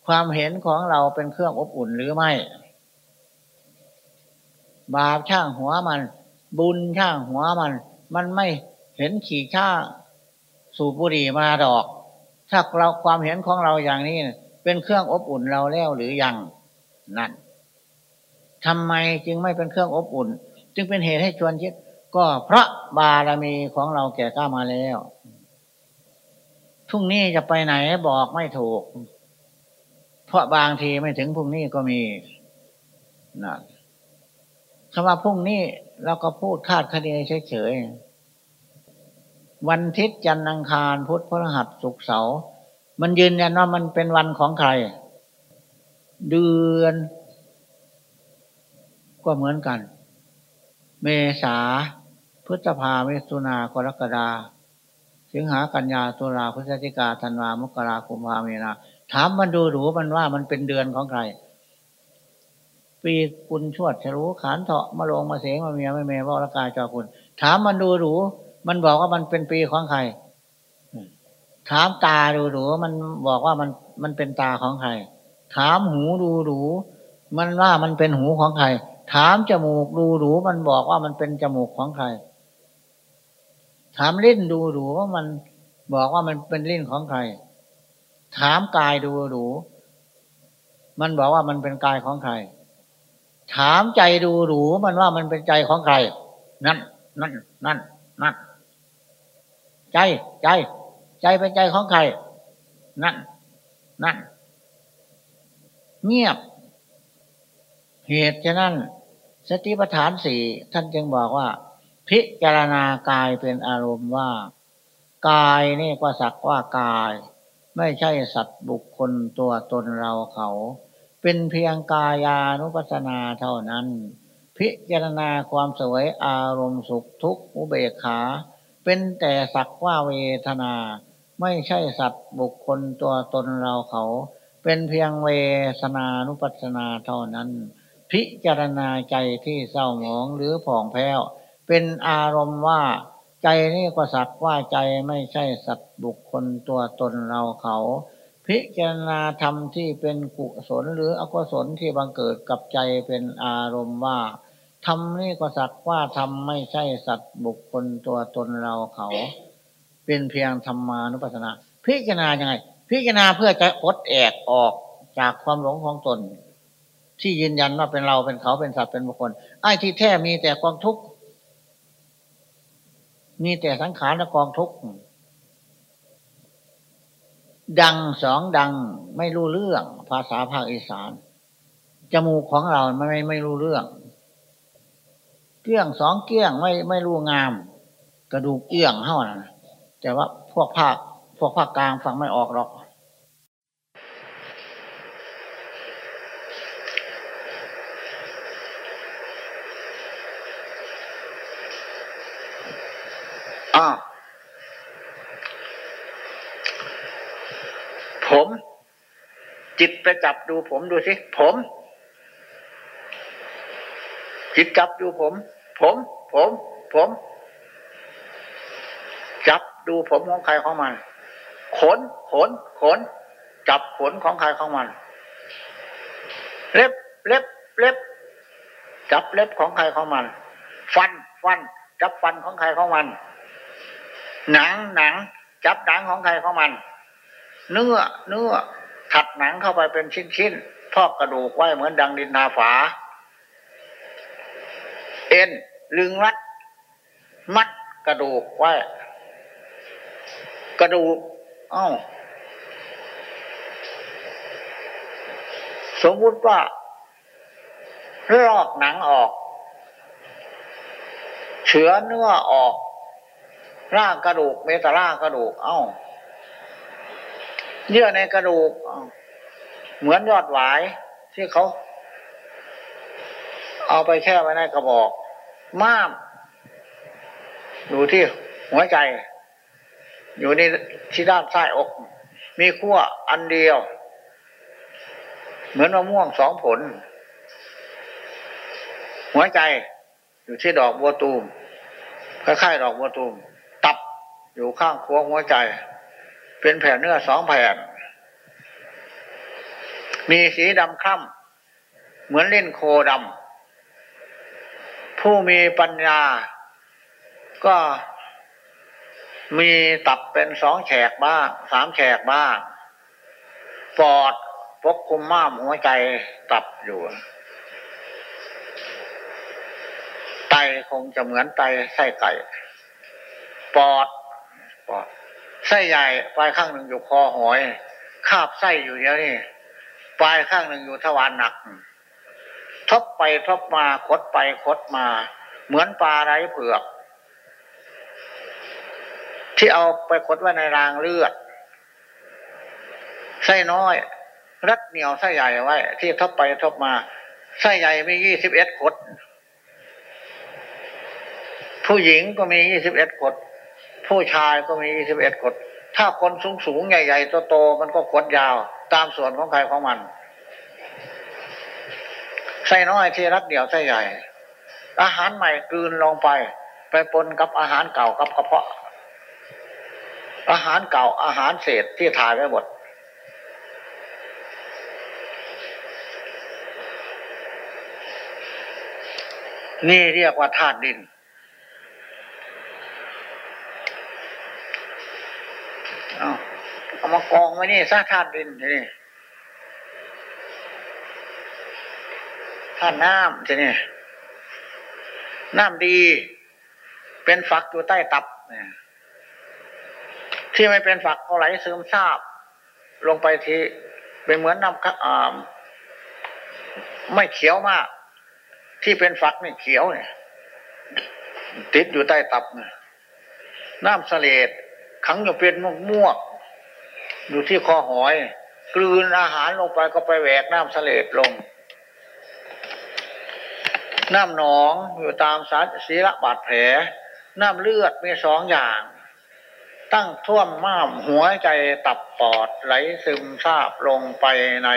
ความเห็นของเราเป็นเครื่องอบอุ่นหรือไม่ บาปช่างหัวมัน บุญช่างหัวมัน มันไม่เห็นขี่ช่าสูบบุหรี่มาดอก ถ้าเราความเห็นของเราอย่างนี้ เป็นเครื่องอบอุ่นเราแล้วหรือยังนั่นทำไมจึงไม่เป็นเครื่องอบอุ่น จึงเป็นเหตุให้ชวนคิด ก็เพราะบารมีของเราแก่กล้ามาแล้วพรุ่งนี้จะไปไหนบอกไม่ถูก เพราะบางทีไม่ถึงพรุ่งนี้ก็มีนะคำว่าพรุ่งนี้ เราก็พูดคาดคะเนเฉยๆวันทิศจันทร์อังคารพุธพฤหัสศุกร์เสาร์มันยืนยันว่ามันเป็นวันของใคร เดือนก็เหมือนกัน เมษาพฤษภาเมถุนากรกฎาสิงหากันยาตุลาพฤศจิกาธันวามกราคมพาเมนาถามมันดูหรูมันว่ามันเป็นเดือนของใคร ปีกุลชวดฉลูขานเถาะมาลงมาเสงมาเมียไม่เมียว่าละกายจอคุณ ถามมันดูหรูมันบอกว่ามันเป็นปีของใคร ถามตาดูหรูมันบอกว่ามันมันเป็นตาของใคร ถามหูดูหรูมันว่ามันเป็นหูของใคร ถามจมูกดูหรูมันบอกว่ามันเป็นจมูกของใคร ถามลิ้นดูหรูว่ามันบอกว่ามันเป็นลิ้นของใคร ถามกายดูหรูมันบอกว่ามันเป็นกายของใคร ถามใจดูหรูมันว่ามันเป็นใจของใคร นั่น นั่น นั่น นั่น ใจ ใจ ใจเป็นใจของใคร นั่น นั่น เงียบ เหตุฉะนั้น สติปัฏฐานสี่ท่านจึงบอกว่า พิจารณากายเป็นอารมณ์ว่า กายนี่ก็สักว่ากาย ไม่ใช่สัตว์บุคคลตัวตนเราเขา เป็นเพียงกายานุปัสนาเท่านั้น พิจารณาความสวยอารมณ์สุขทุกข์อุเบกขา เป็นแต่สักว่าเวทนา ไม่ใช่สัตว์บุคคลตัวตนเราเขา เป็นเพียงเวทนานุปัสนาเท่านั้น พิจารณาใจที่เศร้าหมองหรือผ่องแผ้ว เป็นอารมณ์ว่าใจนี่ก็สักว่าใจไม่ใช่สัตว์บุคคลตัวตนเราเขา พิจารณาธรรมที่เป็นกุศลหรืออกุศลที่บังเกิดกับใจเป็นอารมณ์ว่าธรรมนี่ก็สักว่าธรรมไม่ใช่สัตว์บุคคลตัวตนเราเขา เป็นเพียงธรรมานุปัสสนา พิจารณายังไง พิจารณาเพื่อจะอดแอกออกจากความหลงของตน ที่ยืนยันว่าเป็นเราเป็นเขาเป็นสัตว์เป็นบุคคลไอ้ที่แท้มีแต่กองทุกข์มีแต่สังขารและกองทุกข์ ดังสองดังไม่รู้เรื่อง ภาษาภาคอีสาน จมูกของเราไม่ไม่รู้เรื่อง เกี้ยงสองเกี้ยงไม่ไม่รู้งาม กระดูกเอี้ยงเท่านั้นแต่ว่าพวกภาคพวกภาคกลางฟังไม่ออกหรอกอ่า ผม จิตไปจับดูผมดูสิผม จิตจับดูผม ผม ผม ผม จับดูผมของใครของมัน ขน ขน ขน จับขนของใครของมัน เล็บ เล็บ เล็บ จับเล็บของใครของมัน ฟัน ฟัน จับฟันของใครของมัน หนัง หนัง จับหนังของใครของมัน เนื้อเนื้อถัดหนังเข้าไปเป็นชิ้นๆพอกกระดูกไว้เหมือนดังดินนาฝา เอ็นลึงรัดมัดกระดูกไว้ กระดูกอ้าสมมุติว่าลอกหนังออกเฉือเนื้อออกร่างกระดูกเมตาร่างกระดูก เอา้า เยื่อในกระดูกเหมือนยอดหวายที่เขา เอาไปแช่ไว้ในกระบอก ม้ามอยู่ที่หัวใจ อยู่ในที่ด้านใต้อก มีขั้วอันเดียว เหมือนมะม่วงสองผล หัวใจอยู่ที่ดอกบัวตูมคล้ายๆดอกบัวตูม ตับอยู่ข้างคัวหัวใจ เป็นแผ่นเนื้อสองแผ่น มีสีดำคล้ำเหมือนเล่นโคดำผู้มีปัญญา ก็มีตับเป็นสองแฉกบ้างสามแฉกบ้างปอดปกคุมม้ามหัวใจตับอยู่ไตคงจะเหมือนไตไส้ไก่ ปอดปอด ไส้ใหญ่ปลายข้างหนึ่งอยู่คอหอย คาบไส้อยู่เยอะนี่ปลายข้างหนึ่งอยู่ทวารหนักทบไปทบมาคดไปคดมา เหมือนปลาไร้เผือก ที่เอาไปคดไว้ในรางเลือดไส้น้อย รัดเหนียวไส้ใหญ่ไว้ ที่ทบไปทบมาไส้ใหญ่มียี่สิบเอ็ดคดผู้หญิงก็มียี่สิบเอ็ดคด ผู้ชายก็มียี่สิบเอ็ดขด ถ้าคนสูงสูงใหญ่ๆโตๆมันก็ขดยาว ตามส่วนของใครของมันไส้น้อยที่รักเดี่ยวไส้ใหญ่ อาหารใหม่กลืนลงไป ไปปนกับอาหารเก่ากับกระเพาะ อาหารเก่าอาหารเศษที่ถ่ายไว้หมดนี่เรียกว่าธาตุดินเอาเอามากองไว้นี่ซะธาตุดินนี่ธาตุน้ำจะนี่น้ำดี เป็นฝักอยู่ใต้ตับเนี่ยที่ไม่เป็นฝักก็ไหลซึมซาบ ลงไปทีเป็นเหมือนน้ำอ่าไม่เขียวมาก ที่เป็นฝักนี่เขียวเนี่ย ติดอยู่ใต้ตับเนี่ยน้ำเสลดขังอยู่เป็นมวกมวก อยู่ที่คอหอย กลืนอาหารลงไปก็ไปแหวกน้ำเสลดลง น้ำหนองอยู่ตามสารศีระบาดแผล น้ำเลือดมีสองอย่าง ตั้งท่วมม้ามหัวใจตับปอดไหลซึมซาบลงไปใน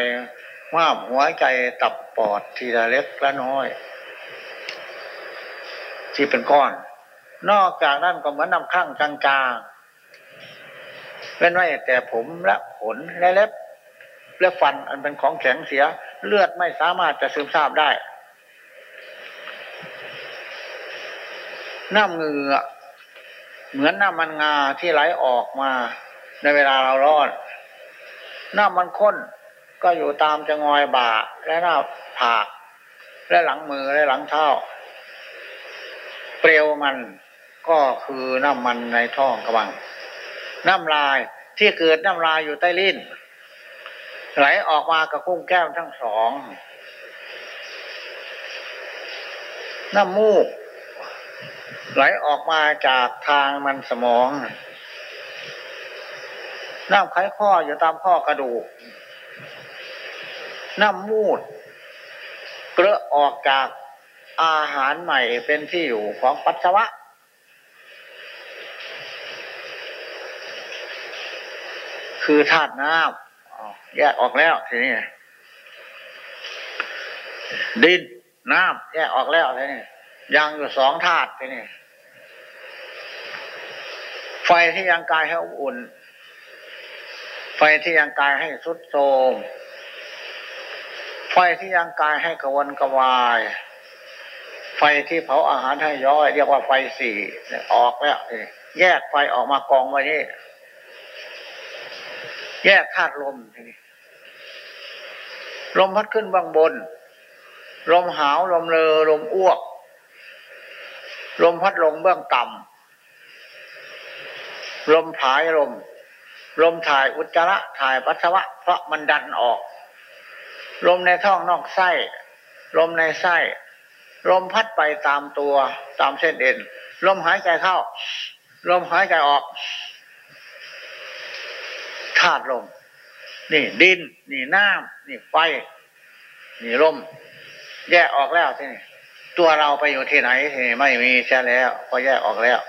ม้ามหัวใจตับปอดทีละเล็กละน้อย ที่เป็นก้อน นอกจากนั้นก็เหมือนน้ำข้างจางๆ เป็นไว้แต่ผมและขนและเล็บและฟันอันเป็นของแข็งเสีย เลือดไม่สามารถจะซึมซาบได้ น้ำเหงื่อเหมือนน้ำมันงาที่ไหลออกมาในเวลาเราร้อนน้ำมันข้นก็อยู่ตามจะงอยบ่า และหน้าผากและหลังมือและหลังเท้า เปลวมันก็คือน้ำมันในท้องกระบัง น้ำลายที่เกิดน้ำลายอยู่ใต้ลิ้น ไหลออกมากับกุ้งแก้มทั้งสอง น้ำมูก ไหลออกมาจากทางมันสมอง น้ำไขข้ออยู่ตามข้อกระดูก น้ำมูดเกลือออกจากอาหารใหม่เป็นที่อยู่ของปัสสาวะ คือธาตุน้ำแยกออกแล้วทีนี้ดินน้ำแยกออกแล้วทีนี้ยังอยู่สองธาตุทีนี้ไฟที่ยังกายให้อุ่น ไฟที่ยังกายให้สุดโทมไฟที่ยังกายให้กวนกวาย ไฟที่เผาอาหารให้ย่อย เรียกว่าไฟสี่ออกแล้วแยกไฟออกมากองไว้นี่ แยกธาตุลมทีนี้ลมพัดขึ้นบางบน ลมหาวลมเลอลมอ้วก ลมพัดลงเบื้องต่ำลมผายลม ลมถ่ายอุจจาระถ่ายปัสสาวะ เพราะมันดันออก ลมในท้องนอกไส้ ลมในไส้ ลมพัดไปตามตัวตามเส้นเอ็น ลมหายใจเข้า ลมหายใจออก ธาตุลม นี่ดิน นี่น้ำนี่ไฟ นี่ลม แยกออกแล้วที่นี่ตัวเราไปอยู่ที่ไหนที่ไม่มีใช่แล้วพอแยกออกแล้ว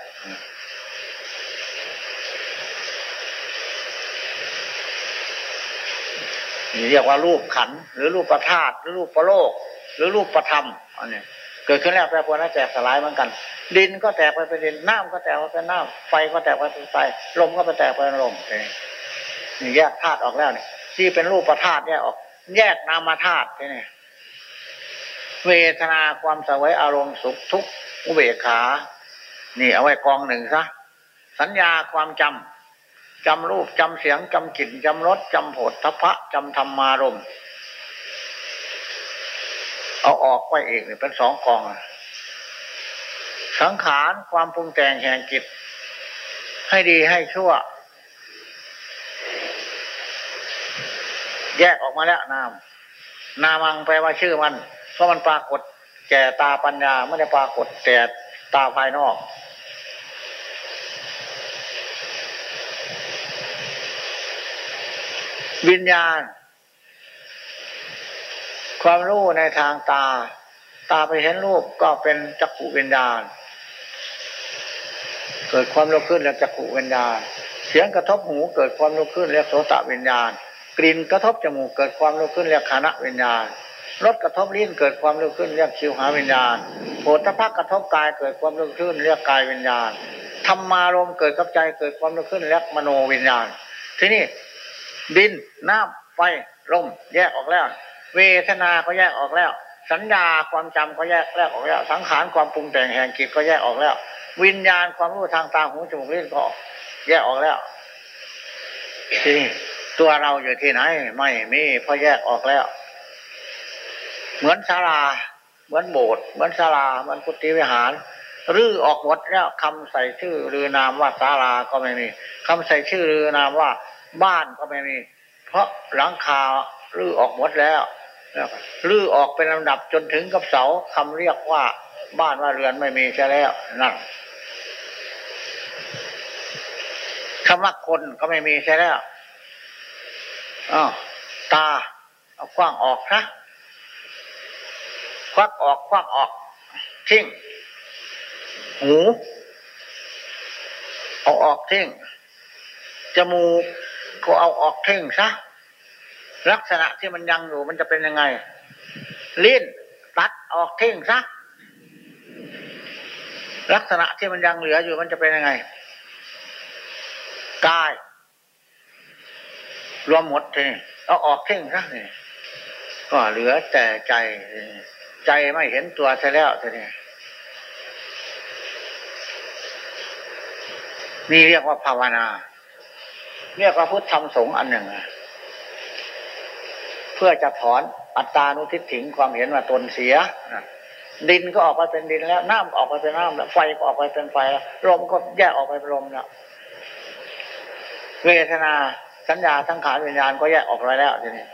นี่เรียกว่ารูปขัน หรือรูปประธาตุหรือรูปประโลก หรือรูปประธรรมอันนี้เกิดขึ้นแล้วแปรปรวนแล้แตกสลายเหมือนกัน ดินก็แตกไปเป็นดินน้ำก็แตกไปเป็นน้ำไฟก็แตกไปเป็นไฟลมก็ไปแตกไปเป็นลม นี่แยกธาตุออกแล้วเนี่ยที่เป็นรูปธาตุแยกออก แยกนามธาตุนี่เวทนาความสวยอารมณ์สุขทุกข์อุเบกขา นี่เอาไว้กองหนึ่งซะสัญญาความจำจำรูปจำเสียงจำกลิ่นจำรสจำผดทพะจำธรรมารมเอาออกไปเองเป็นสองกอง สังขารความปรุงแต่งแห่งจิต ให้ดีให้ชั่ว แยกออกมาแล้วนาม นามังแปลว่าชื่อมัน เพราะมันปรากฏแก่ตาปัญญาไม่ได้ปรากฏแต่ตาภายนอก วิญญาณ ความรู้ในทางตา ตาไปเห็นรูปก็เป็นจักขุวิญญาณ เกิดความรู้ขึ้นแล้วจักขุวิญญาณ เสียงกระทบหูเกิดความรู้ขึ้นเรียกโสตวิญญาณ กลิ่นกระทบจมูกเกิดความรู้ขึ้นเรียกขานะวิญญาณรสกระทบลิ้นเกิดความรู้ขึ้นเรียกชิวหาวิญญาณโผฏฐัพกระทบกายเกิดความรู้ขึ้นเรียกกายวิญญาณธรรมารมเกิดกับใจเกิดความรู้ขึ้นเรียกมโนวิญญาณ ที่นี่ดินน้ำไฟลมแยกออกแล้ว เวทนาก็แยกออกแล้ว สัญญาความจำก็แยกแยกออกแล้ว สังขารความปรุงแต่งแห่งจิตก็แยกออกแล้ว วิญญาณความรู้ทางตาหูจมูกลิ้นก็แยกออกแล้วที่นี่ ตัวเราอยู่ที่ไหน ไม่มีพอแยกออกแล้ว เหมือนศาลา เหมือนโบสถ์เหมือนศาลาเหมือนกุฏิวิหารรื้อออกหมดแล้วคำใส่ชื่อหรือนามว่าศาลาก็ไม่มีคำใส่ชื่อหรือนามว่าบ้านก็ไม่มี เพราะหลังคารื้อออกหมดแล้วรื้อออกเป็นลำดับจนถึงกับเสาคำเรียกว่าบ้านว่าเรือนไม่มีใช่แล้วนั่นคำว่าคนก็ไม่มีใช่แล้ว อ้าวตา เอากว้างออกนะควักออกควักออกทิ้งหูเอาออกทิ้งจมูกก็เอาออกทิ้งซะลักษณะที่มันยังอยู่มันจะเป็นยังไง ลิ้นตัดออกทิ้งซะลักษณะที่มันยังเหลืออยู่มันจะเป็นยังไงกาย รวมหมดทีเอาออกทิ้งซะนี่ก็เหลือแต่ใจ ใจไม่เห็นตัวซะแล้วทีนี้นี่เรียกว่าภาวนา เรียกว่าพุทธธรรมสงฆ์อันหนึ่งเพื่อจะถอนอัตตานุทิฏฐิงความเห็นว่าตนเสียดินก็ออกไปเป็นดินแล้วน้ำก็ออกไปเป็นน้ำแล้วไฟก็ออกไปเป็นไฟแล้วลมก็แยกออกไปเป็นลมแล้วเวทนา สัญญาทั้งขานวิญญาณก็แยกออกไปแล้วทีนี้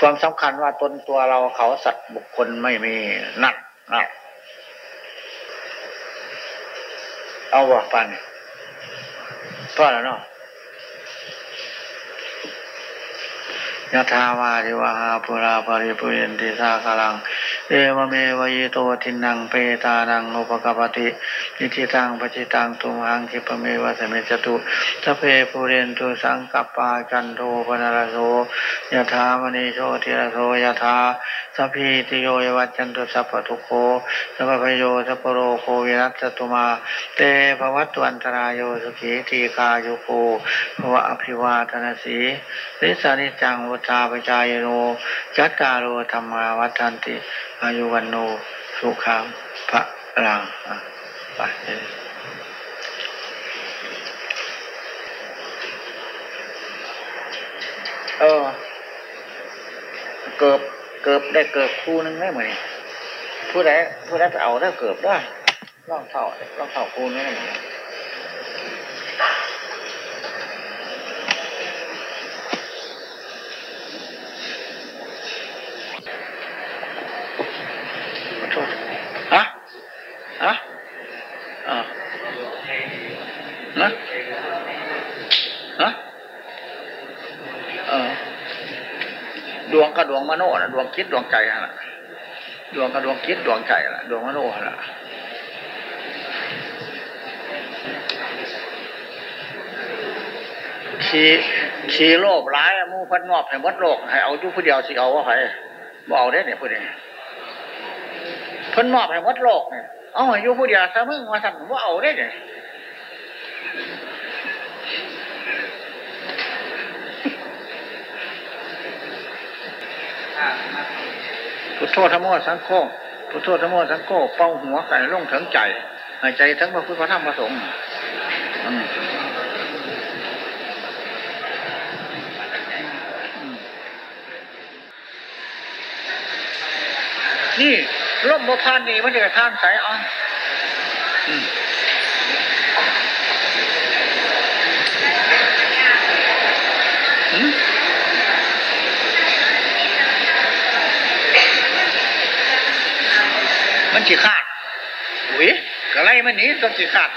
ความสำคัญว่าตนตัวเราเขาสัตว์บุคคลไม่มีนั่นนั่นเอาวะปันพอแล้วเนาะยะทาวาริวหาปุราปริปุเรนติสาคลัง เอวเมวยิโตทินังเปตานังอุปกปติ อิทิตังปจิตังตุมหังคิปเมวะสมิจตุสเพปุเรนตุสังกัปปาจันโทปนรโสยะทามณีโชติรโสยะทาสัพพิติโยวัจจันตุสัพพทุโคสัพพโยสัพโรโควินัสตุมา เตภวัตวันตรายโยสุขีทีคาโยโกภวะอภิวาทนาสีริสานิจังวุธาปจายโนจัตตาโรธรรมาวัฏันติอายุวันโนสุขังพระรัง ไปเออเกือบเกือบได้เกือบคู่นึงได้เหมือนผู้ใดผู้ใดไปเอาได้เกือบได้ล่องเท่าล่องเท่าคู่นึงได้เหมือนฮะฮะอ่าฮะฮะเออ ดวงกับดวงมโนนะดวงคิดดวงใจนะดวงกับดวงคิดดวงใจนะดวงมโนนะขี่ขี่โลภร้ายมูพันงอบให้วัดโลก ให้เอาอยู่ผู้เดียวสิเอาว่าใครบเอาได้เนี่ยผู้เดียวพิ่นมอบให้วัดโลกเนี่ยเอาอยู่ผู้เดียวซะมึงมาสั่งว่าเอาได้เนี่ย พุทโธธรรมโอสังโฆพุทโธธรรมโอสังโฆเป้าหัวไก่ลงถึงใจหายใจทั้งพระพุทธพระธรรมพระสงฆ์นี่ร่มโมพานนี่มันจะท่านใสอ่อน มันจีขาดอุ้ยกระไรมันนี้ต้องจีขาด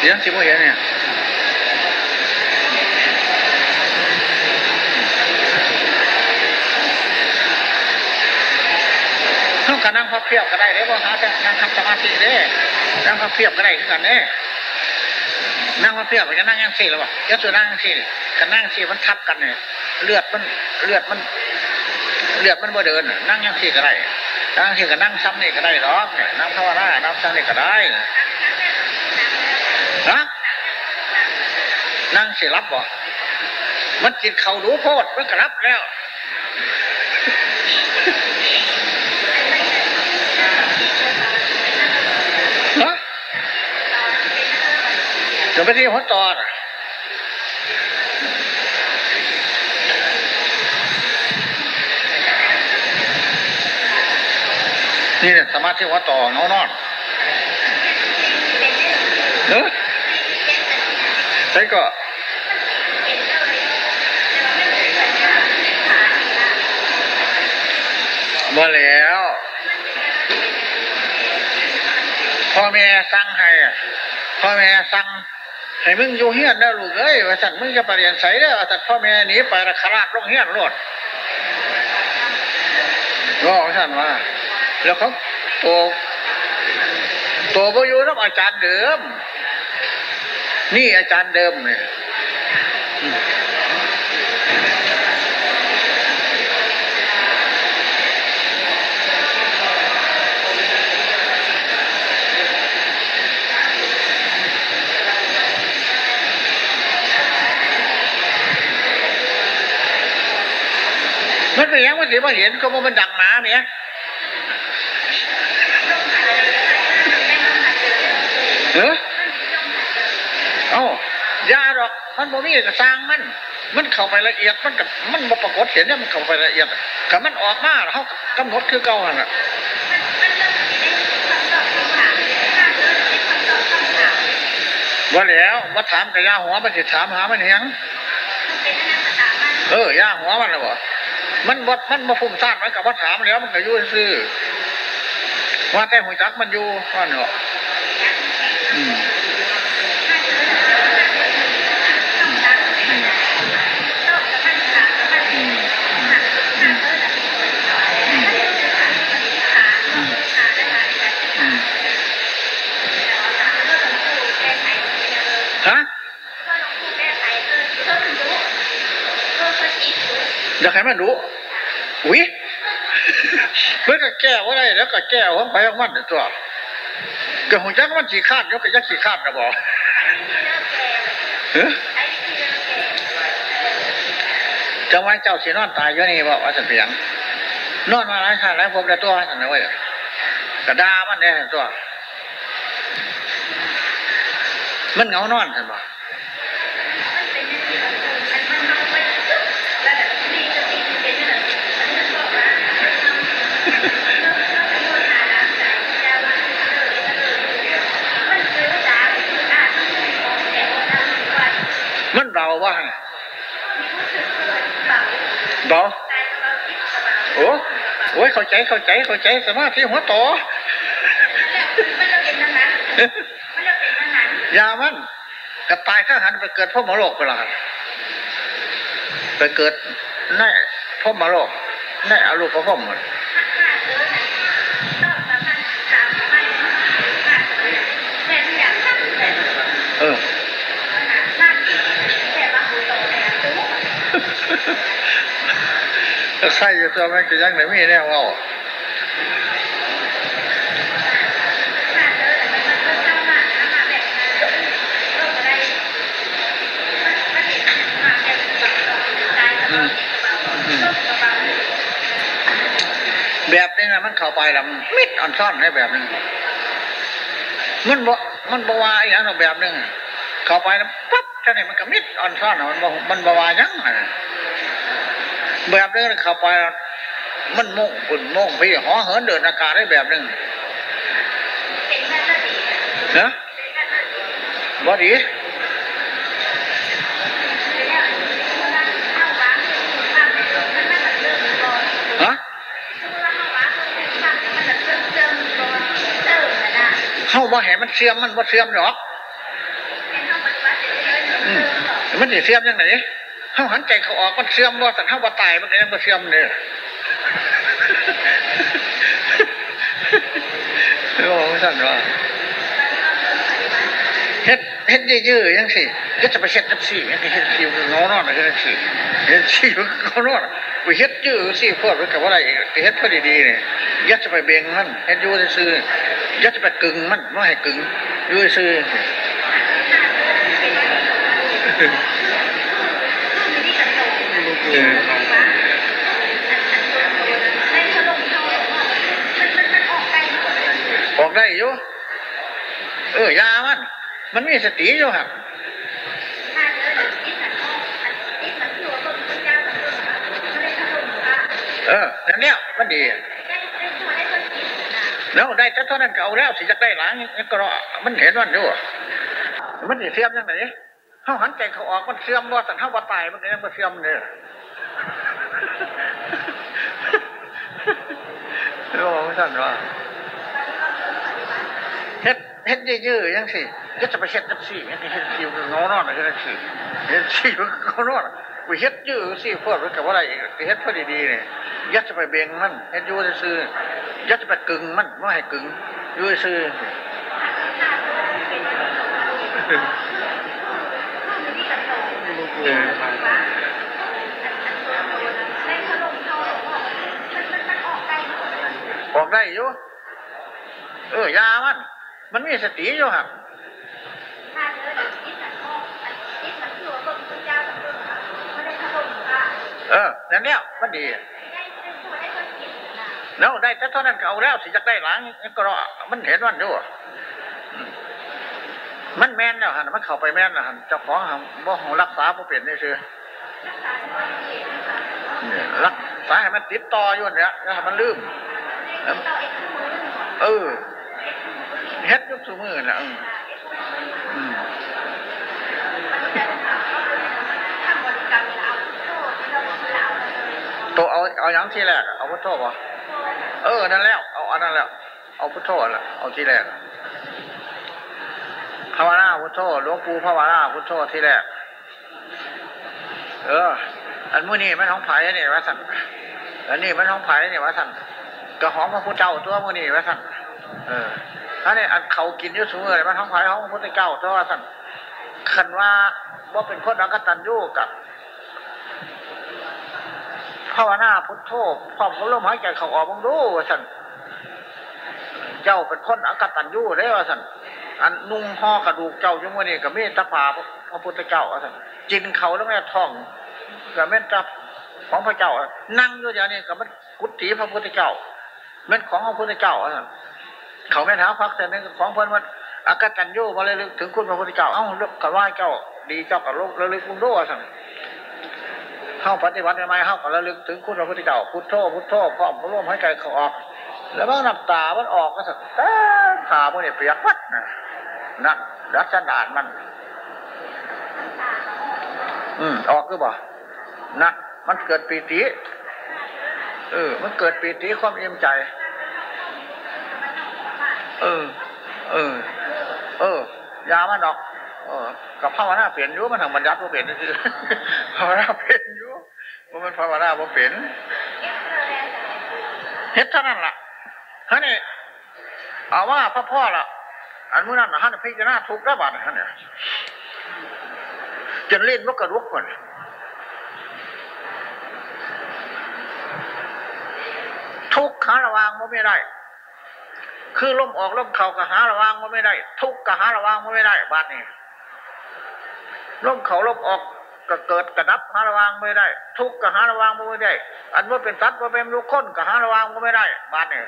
เดี๋ยวสิบโมเห็นเนี่ยถ้านั่งพับเพียบก็ได้เด้บ่หาแต่นั่งทำสมาธิเด้นั่งพับเพียบก็ได้ขึ้นกันเด้ นั่งพับเพียบจะนั่งยังสี่หรือเปล่าจะสุนั่งยังสี่กันนั่งสี่มันทับกันเนี่ยเลือดมันเลือดมันเลือดมันบ่เดิน นั่งยังสี่ก็ได้นั่งสี่ก็นั่งซ้ำนี่ก็ได้หรอกนั่งภาวนานั่งซ้ำนี่ก็ได้นะนั่งสิรับบ่มันจิตเขาดูโพดมันก็รับแล้วฮะ จะไปที่หัวตอนนี่เนี่ยสมาธิหัวต่อเงานอนเนอะใช่ก็มาแล้วพ่อแม่สั่งให้พ่อแม่สั่ง ให้มึงอยู่เฮียนได้ลูกเอ้ยว่าสั่นมึงจะปเรียนใสเด้อว่าสั่นพ่อแม่หนีไปละคราดลงเฮียนรวดก็สั่นว่า แล้วเขาโตโตบ่อยู่รับอาจารย์เดิม นี่อาจารย์เดิมเนี่ย มันเป็นยังมันสิมาเห็นก็ว่ามันดังหมาเนี่ยเออเอ้ายาหรอกมันบ่มีกระสร้างมัน มันเข้าไปละเอียดมันกับมันบ่ปรากฏเห็นเนี่ยมันเข้าไปละเอียดกับมันออกมาเขากำหนดคือเก่าหั่นน่ะว่าแล้วมาถามกับยาหัวมันสิถามหามันเห็นเออยาหัวมันนะบ่ มันบดมันมาฟุ้งซ่านมันกับว่าถามแล้ว มันก็ยุ่ยซื่อว่าแต่หัวจักมันอยู่ว่าเนาะฮะอยากให้มันรู้ อุ้ยเพื่อก็แก้ว่าได้แล้วก็แก้ว่าไปของมันตัวเก็หัวจักมันสีขาดยกก็ยักสีขาดนะบอกจังหวะเจ้าสีนอนตายอยู่นี่บอกว่าสันเพียงนอนมาหลายชาติหลายภพแล้วตัวสันนะเว้ยกระดามันเนี่ตัว มันเหงานอนสันบอกมันเบาว่าเบาโอ้โอ้ยเข้าใจเข้าใจเข้าใจสมาธิหัวต่อยามันกระตายข้าหันไปเกิดพ่อหมอโลกไปละไปเกิดแน่พ่อหมอโลกแน่อารูปพ่อพ่อหมดเอ ใส่อยู่ตัวมันก็ยังไหนม่แน่ว่าแบบนี้นะมันเข้าไปแล้วมิดอ่อนซ่อนให้แบบนึงมันบ่มันบวาอย่างนั้นแบบนึงเข้าไปแล้วปั๊บท่านี่มันก็มิดอ่อนซ่อนมันบ่มันบวายังไง แบบนึงเข้าไป มันโม่งฝุ่นโม่งพี่หอเหินเดินอากาศได้แบบนึงนะบ่ดีฮะเข้าบ่แห่มันเสื่อมมันบ่เสื่อมหรอกอืมมันจะเสื่อมยังไงเข้าหันใจเขาออกมันเสื่อมบ่สันเข้าบ่ตายมันยังบ่เสื่อมเนี่ยโอ้สั่นว่าเฮ็ดเฮ็ดเยอะๆยังสิก็จะไปเช็ดน้ำสียังเฮ็ดสีมันนอนนอนเฮ็ดสีเฮ็ดสีมันนอนนอนไปเฮ็ดเยอะสิพวดไปกับอะไรเฮ็ดเพื่อดีๆเนี่ยยัดจะไปเบ่งมันเฮ็ดยูซื้อยัดจะไปกึ่งมันไม่ให้กึ่งยูซื้อ ออกได้อยู่ เออยามัน มันมีสติอยู่ครับเออนั่นเนี่ยมันดีแล้วได้เท่านั้นก็เอาแล้วสิจะได้หลังนี่ก็รอมันเห็นมันอยู่มันเสื่อมยังไงเขาหันใจเขาออกมันเสื่อมว่าสันเขาว่าตายมันยังมาเสื่อมเนี่ย โอ้สั่นว่าเฮ็ดเฮ็ดเยอะๆยังสิก็จะไปเฮ็ดน้ำสีเฮ็ดสีมันนอนนอนเฮ็ดสีเฮ็ดสีมันนอนไปเฮ็ดเยอะสิพวกกับอะไรเฮ็ดพอดีๆเนี่ยยัดจะไปเบ่งมันเฮ็ดยูซื้อยัดจะไปกึ่งมันไม่ให้กึ่งยูซื้อออ กได้อยู่เออยามัน มันมีสติอยู่ครับเออนั่นเนี่ยมันดีแล้วได้แต่เท่านั้นก็เอาแล้วสิจะได้หลังนี่ก็รอมันเห็นวันด้วยมันแม่นแล้วฮะมันเข้าไปแม่นแล้วฮะเจ้าของบ่ของรักษาผู้เปลี่ยนนี่คือรักษาให้มันติดต่ออยู่เนี่ยแล้วมันลืม เออเฮ็ดยุกสมือนะอตัวเอาเอาอย่างที่แรกเอาพุทโธป่ะเออนั่นแล้วเอาอันนั้นแล้ว เอาพุทโธละเอาที่แรกภาวนาพุทโธหลวงปู่ภาวนาพุทโธที่แรก เออ อันมื่อนี้มันท้องไผ่เนี่ยว่าสั่นอันนี้มันท้องไผ่เนี่ยว่าสั่น กระหองพระพุทธเจ้าตัวมื่อนี้ว่าสั่นเออถ้าเนี่ยอันเขากินยุ่สูงเลยมันท้องไผ่ของพระพุทธเจ้าตัวว่าสั่นคันว่าว่าเป็นคนอักตันยูกับภาวนาพุทโธพร้อมกับลมหายใจเขาออกมึงดูว่าสันเจ้าเป็นคนอักตันยูได้ว่าสันอันนุ่งห่อกระดูกเจ้าจุ่มื่อนี่กับเมตตาภาพระพุทธเจ้าว่าสันจินเขาแล้วแม่ท่องกับเมตตาของพระเจ้า นั่งอยู่อย่างนี้กับมันกุฏิพระพุทธเจ้า ม็นของพระพุทธเจ้าเขาแม่ท้าพักแต่เม็นของเพิ่อนมันอากตันโยมาเลยลึกถึงคุณพระพุทธเจ้าเอ้ากับว่าเจ้าดีเจ้ากับลูกระลึกมึงดูว่าสันเข้าปฏิบัติทำไมเข้าก็ระลึกถึงคุณพระพุทธเจ้าพุทโธพุทโธพร้อมร่วมให้ใจเขาออก แล้วมันนับตามันออกก็สักแต่ขามันเนี่ยเปียกวัดนะนั่นรัชดานมัน อืมออกคือบ่นะมันเกิดปีติ เออ มันเกิดปีติความเอี่ยมใจ เออ เออ เออยามันดอกเออกับภาวนาเปลี่ยนอยู่มันทางบรรยัติว่าเปลี่ยนนี่คือภาวนาเปลี่ยนอยู่ว่ามันภาวนาว่าเปลี่ยนเฮ็ดเท่านั้นล่ะฮะนี่เอาว่าพ่อพ่อละอันมื่อนั้นนะฮะพิจารณาทุกข์ระบาดฮะเนี่ยจนเล่นว่ากระลุกก่อนทุกข์ หาระวางมันไม่ได้ คือลมออกลมเข่ากะหาระวางมันไม่ได้ ทุกข์กะหาระวางมันไม่ได้บาดนี้ลมเข่าลมออกก็เกิดกระดับหาระวางไม่ได้ ทุกข์ก็หาระวางไม่ได้ อันว่าเป็นสัตว์ว่าเป็นลูกคนก็หาระวางไม่ได้บาดนี่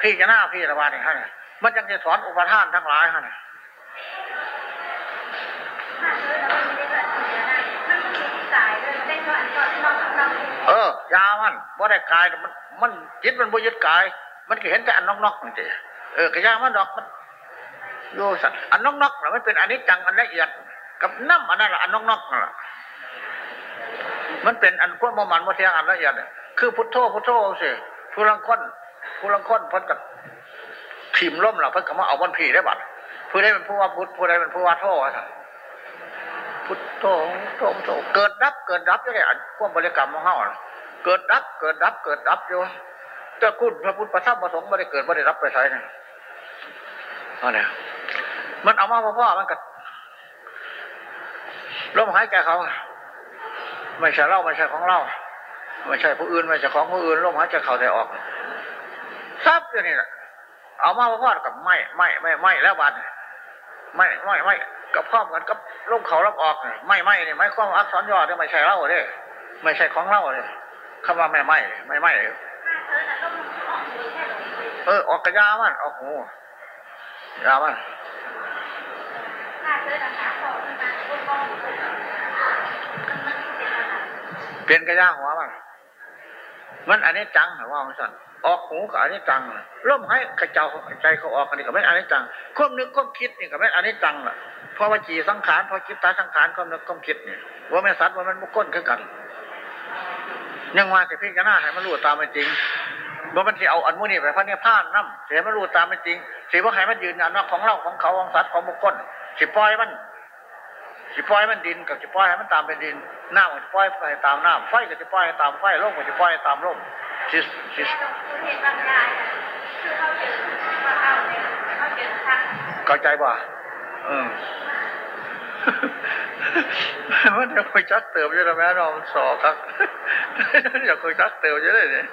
พี่จะหน้าพี่ระบาดนี่ฮะเนี่ยมันจังจะสอนอุปทานทั้งหลายฮะเนี่ย เออยามันบ่ได้กายมันมันจิตมันบ่ยึดกาย มันก็เห็นแต่อันนอกๆนี่เเออกระยามันดอกมันโยสัตอันนอกๆแล้วมันเป็นอันนี้จังอันละเอียด กับน้ำอันนั้นอันนอกๆนั่นแหละมันเป็นอันก้นมมันมาเทียงอันละเอียดคือพุทโธพุทโธสิผู้ลังค้นผู้ลังค้นพ้นกับพิมล้มเราเพิ่งกมาเอาวันพีได้บัดผู้ใดเป็นผู้ว่าพุทธผู้ใดเป็นผู้ว่าโทษ พุทโธโธโธเกิดดับเกิดดับยังไงอันพวกบริกรรมของเขาเกิดดับเกิดดับเกิดดับอยู่แต่คุณพระพุทธพระธรรมพระสงฆ์ไม่ได้เกิดไม่ได้รับไปใช้เนี่ยอะไรมันเอามาพ่อมันก็ลมหายใจเขา ไม่ใช่เราไม่ใช่ของเราไม่ใช่ผู้อื่นไม่ใช่ของผู้อื่นลมหายใจเขาแต่ออกทราบอย่างนี้แหละเอามาพ่อกับไม่ไม่ไม่ไม่แล้วบันไม่ไม่ไม่กับพร้อมกันกับลมเขาลมออกไม่ไม่เนี่ยไม่ข้ออักษรย่อเนี่ยไม่ใช่เราเนี่ยไม่ใช่ของเราเนี่ยคำว่าไม่ไม่ไม่ไม่เออออกกระยามันออกหูยามันเปลี่ยนกระยาหัวมันมันอันนี้จังหรือว่าสั่นออกหูกับอันนี้จังร่มให้กระเจ้าใจเขาออกอันนี้กับแม่อันนี้จังควบนึกควบคิดนี่กับแม่อันนี้จังล่ะ ราะว่าจีสังขารพอคิดตาสังขารควบนึกควบคิดนี่ว่าแม่สัตว์ว่ามันมุกก้นขึ้นกันยังว่าสิพี่กันหน้าให้มันรู้ตามเป็นจริงว่ามันที่เอาอันมุนี่ไปพระเนี่ยผ้าน้ำเสียมันรู้ตามเป็นจริงสิว่าให้มันยืนยันว่าของเราของเขาของสัตว์ของมุกก้นสิปล่อยมันสิปล่อยมันดินกับสิปล่อยให้มันตามเป็นดินน้ำกับสิปล่อยไปตามน้ำไฟกับสิปล่อยตามไฟลมกับสิปล่อยตามลมสิสิเข้าใจบ่เออ มันจะคุยจักเติมเยอะนะแม่น้องสอบครับอยากคุยจักเติมเยอะเลยเนี่ย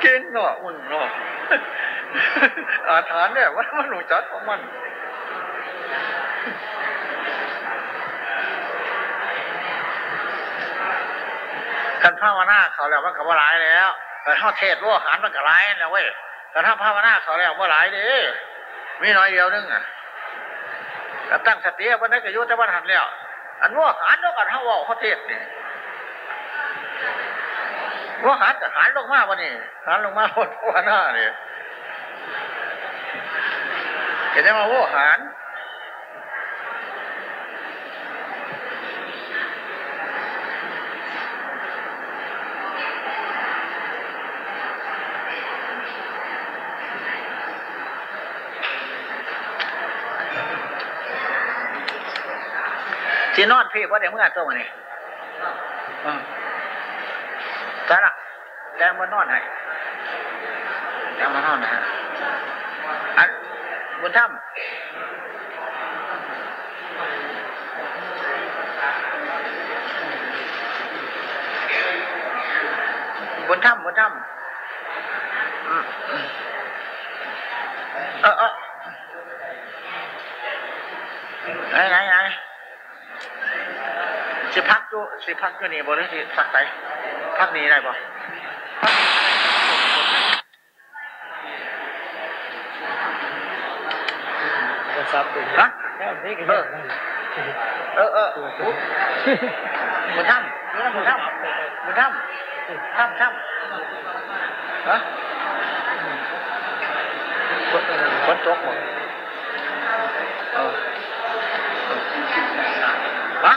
เก่งเนาะมึงเนาะอาถานเนี่ยว่ามันหนูจัดของมันคันภาวนาเขาแล้วมันก็บ่ร้ายแล้วแต่ถ้าเทศว่าหันมันก็ร้ายแล้วเว้ย แต่ถ้าภาวนาเขาแล้วเมื่อหลายเดิมีน้อยเดียวนึงอะตั้งสติวันนั้นก็ยุติวันหันแล้ว อันว่าหันแล้วกันถ้าว่าเขาเทศนี่ว่าหันกับหันลงมาวันนี้หันลงมาคนภาวนาเนี่ยเห็นไหมว่ว่าหัน ที่นอนพี่ว่าเดี๋ยวมึงอะตัวมันนี่แต่ละแกงมันนอนไหนแกงมันนอนไหนอันบนถ้ำบนถ้ำบนถ้ำเออเออไหนไหนไหนสิพัก อยู่สิพักอยู่นี่บหริสิสักไปพักนี้ได้บ่ก็ซับตัวฮะแล้วนี่ก็เออเออเออบุญถ้ำบุญถ้ำบุญถ้ำบุญถ้ำถ้ำถ้ำฮะฝนตกหมดเออฮะ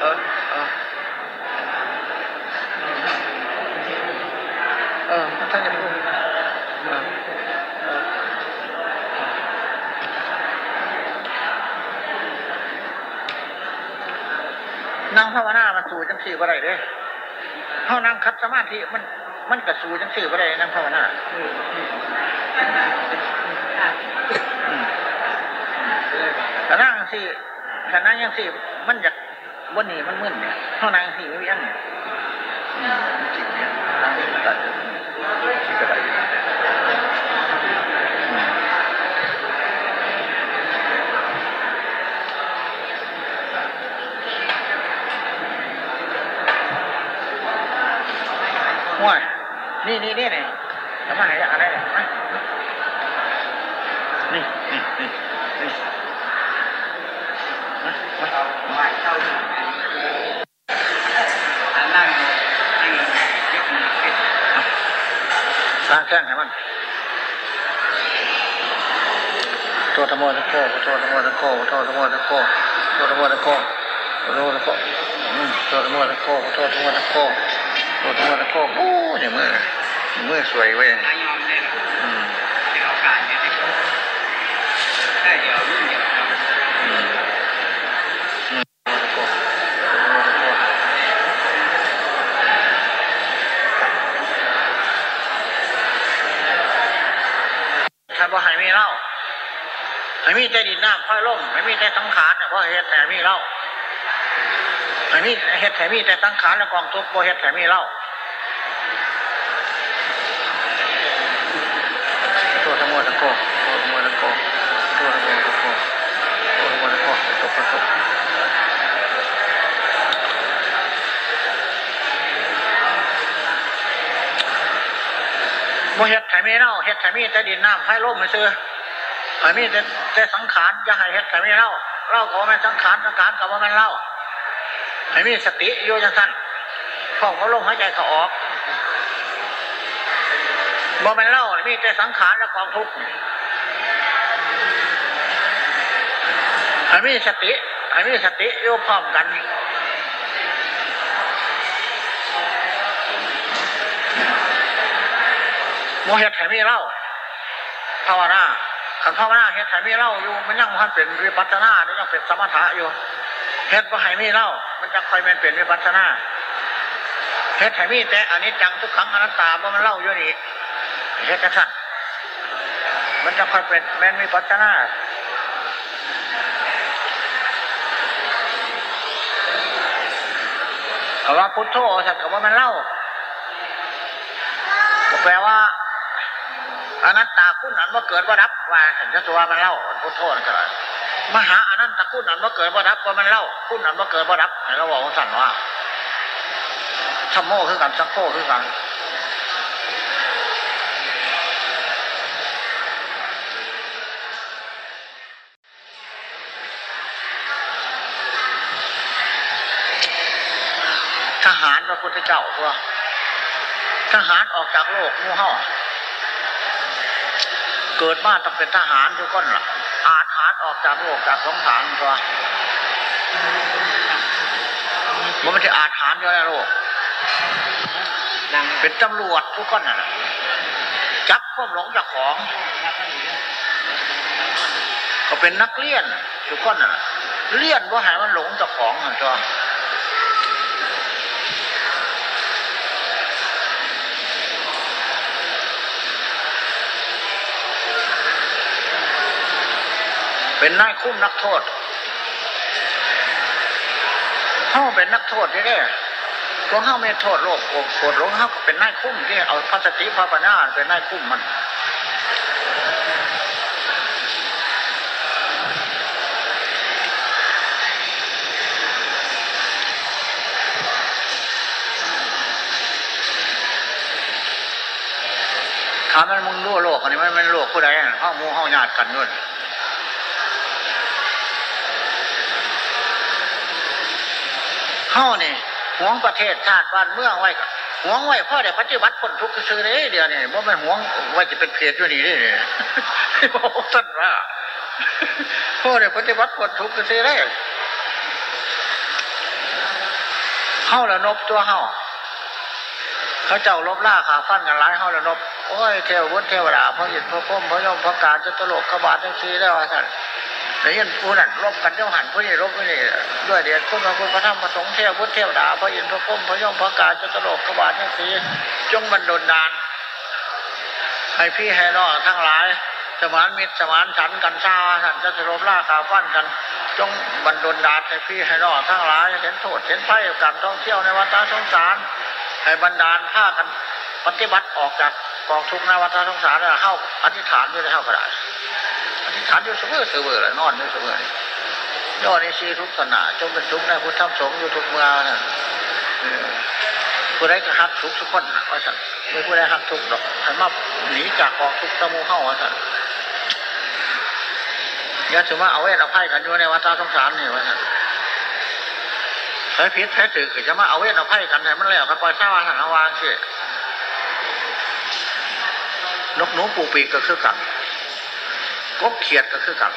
เออเออเออท่านจะพูดเออเออ นั่งภาวนา มันสู่จังสี่ก็ได้เด้เขานั่งคัดสมาธิมันมันกระสู่จังสี่ก็ได้นั่งภาวนาแต่นั่งสี่แต่นั่งยังสี่มันอยากวันนี้มันมึนเนี่ยเขานั่งสี่ไม่ยังเนี่ยจิตเนี่ยนั่งตัดจิตกระไดห่วย นี่นี่นี่ทำไมอะไรนี่นี่นี่นี่นี่มาเข้านั่งนั่งมือขึ้นสร้างแข้งให้มันโทษธรรมะทั้งโคโทษธรรมะทั้งโคโทษธรรมะทั้งโคโทษธรรมะทั้งโคโทษธรรมะทั้งโคอืมโทษธรรมะทั้งโคโทษธรรมะทั้งโคโทษธรรมะทั้งโคโอ้เนี่ยมือ มือสวยเว้ยถ้มีเล่าให้มีแต่ดินน้ำค่อยล่มให้มีแต่สังขารเนี่ยเพราะเฮ็ดแต่มีเล่าให้มีเฮ็ดแต่มีแต่สังขารและกองทุบข์เพราะเหตุแต่มีเล่า โมเฮ็ดไถมีเล่าเฮ็ดไถมีแต่ดินน้ำไฟลมมันซื้อไถมีแต่แต่สังขารจะให้เฮ็ดไถมีเล่าเล่าก็ว่ามันสังขารสังขารก็ว่ามันเล่าไถมีสติโยจังสั้นพ่อเขาลมหายใจเขาออกบ่มันเล่ามีแต่สังขารและกองทุกข์ ไถมีสติไถมีสติโยพร้อมกันโมเฮ็ดไถมีเล่าภาวนาขันภาวนาเฮ็ดไถมีเล่าอยู่มันยังมันเป็นวิปัสสนานี่ยังเป็นสมถะอยู่เฮ็ดว่าไถมีเล่ามันจะคอยเป็นเป็นวิปัสสนาเฮ็ดไถมีแต่อันนี้จังทุกครั้งอนัตตาเพราะมันเล่าอยู่นี่เฮ็ดกระชันมันจะคอยเป็นแม่นวิปัสสนา คำว่าพุทโธสัตว์กับว่ามันเล่าแปลว่าอนัตตาคุณนั้นว่าเกิดว่ารับว่าเห็นจะตัวมันเล่าพุทโธนั่นก็เลยมหาอนันตาคุณนั้นว่าเกิดว่ารับว่ามันเล่าคุณนั้นว่าเกิดว่ารับให้เราบอกว่าสั่นว่าธรรมโมคือกันสังโฆคือกัน ทหารพระพุทธเจ้าตัวทหารออกจากโลกมู่ห่อเกิดมาต้องเป็นทหารทุกคนล่ะอาฐานออกจากโลกจากสงสารตัวมันไม่ใช่อาฐานอยู่ในโลกเป็นตำรวจทุกคนน่ะจับข้อมหลงจากของ ก็เป็นนักเลี้ยนทุกคนน่ะเลี้ยนว่าหายมันหลงจากของหันตัว เป็นนายคุ้มนักโทษเขาเป็นนักโทษที่ได้พวกเขาไม่โทษโลกโกรธหลงเขาเป็นนายคุ้มที่เอาพระสติพระปัญญาเป็นนายคุ้มมันถามมันมึงรู้โลกอันนี้มันเป็นโลกผู้ใดห้องมูห้องญาติกันนู่น เข้านี่ห่วงประเทศชาติบ้านเมืองไว้ห่วงไว้พ่อเดี๋ยวปฏิบัติคนทุกข์ซื้อเลยเดี๋ยวนี่ว่ามันห่วงไว้จะเป็นเพจอยู่นี่นี่บอกสั้นว่าพ่อเดี๋ยวปฏิบัติคนทุกข์ซื้อเลยเข้าแล้วนบตัวเข้าเขาเจ้าลบล่าขาฟันกันร้ายเข้าแล้วนบโอ้ยเทววุฒิเทวดาพระอินพระพุทธพระยมพระการจะตลกขบาททั้งสี่แล้วท่าน แต่ยันผู้นั้นรบกันเจ้าหันผู้นี้รบผู้นี้ด้วยเดียดคุณพระพุทธพระธรรมพระสงฆ์เทวพุทธเทวดาพระอินทร์พระพุทธพระยมพระกาจะตลกขบาททั้งสีจงบรรดลดานให้พี่ให้น้องทั้งหลายสมานมิตรสมานฉันกันชาท่านจะสรบล่าขาฟันกัน จงบรรดลดานให้พี่ให้น้องทั้งหลายเห็นโทษเห็นไพ่การท่องเที่ยวในวัฏสงสาร ให้บรรดาลผ้ากันปฏิบัติออกจากกองทุกข์ในวัฏสงสารเข้าอธิษฐานด้วยเข้ากระดาษ อธิษฐานอยู่เสมอเสมอเลยนอนอยู่เสมอย่อในชีทุกขณะจงเป็นทุกข์ในพุทธธรรมสงฆ์อยู่ทุกเมื่อนะผู้ใดก็หักทุกข์ทุกคนนะว่าสันไม่ผู้ใดหักทุกข์หรอกให้มาหนีจากกองทุกข์ตะมูเข้าว่าสันอย่าถือว่าเอาเวทเอาไพ่กันอยู่ในวัฏสงสารนี่ว่าสันใช้พิษใช้ถือจะมาเอาเวทเอาไพ่กันให้มันแล้วกันปล่อยข้าวอาหาวางสินกหนูปูปีกก็คือกัน กบเขียดก็คือกัน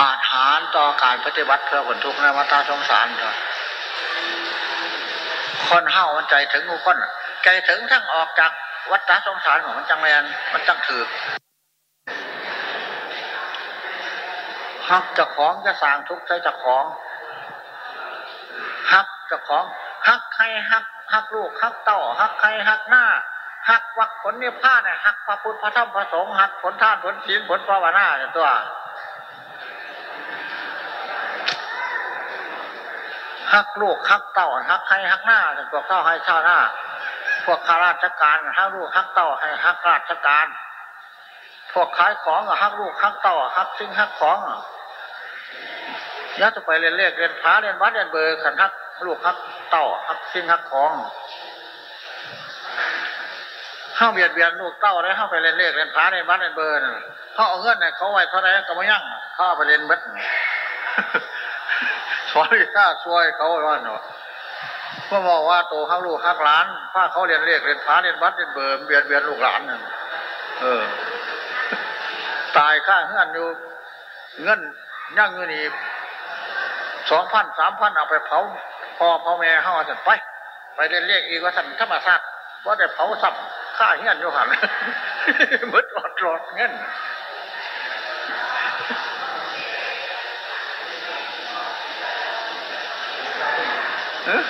อาหารต่อการปฏิบัติเพื่อผลทุกข์ในวัฏสงสารเถอะคนเฮามันใจถึงงูคนใจถึงทั้งออกจาก วัฏฏะสงสารของมันจังแมนมันจังถือหักจะของจะสร้างทุกข์ใช้จะของหักจะของหักใครหักหักลูกหักเต่าหักใครหักหน้าหักวักผลเนี่ยผ้าเนี่ยหักพระพุทธพระธรรมพระสงฆ์หักผลท่านผลศีลผลภาวนาเนี่ยตัวหักลูกหักเต่าหักใครหักหน้าเนี่ยตัวเต่าให้ชาหน้า พวกข้าราชการหักลูกหักเต่าให้หักราชการ พวกขายของหักลูกหักเต่าหักซิ่งหักของยัดไปเรียนเลขเรียนพาเรียนวัดเรียนเบอร์ขันหักลูกหักเต่าหักซิ่งหักของห้าเบียดเบียนลูกเต้าได้ห้าไปเรียนเลขเรียนพาเรียนวัดเรียนเบอร์น่ะเขาเอาเงินเนี่ยเขาไว้เท่าไรก็ไม่ยั่งเขาเอาไปเรียนมัดสอนวิชาช่วยเขาว่าเนาะ เพื่อบอกว่าโตข้าลูกหักหลานพาเขาเรียนเลขเรียนพาเรียนวัดเรียนเบอร์เบียดเบียนลูกหลานนั่นเออ ตายข้าเฮือนอยู่ เงินยั่งอยู่นี่สองพันสามพันเอาไปเผาพ่อพ่อแม่เข้าสันไป ไปเรียนเลขอีกว่าสันธรรมศาสตร์ว่าได้เผาสับข้าเฮือนอยู่หันมืดอดรอดเงินเออ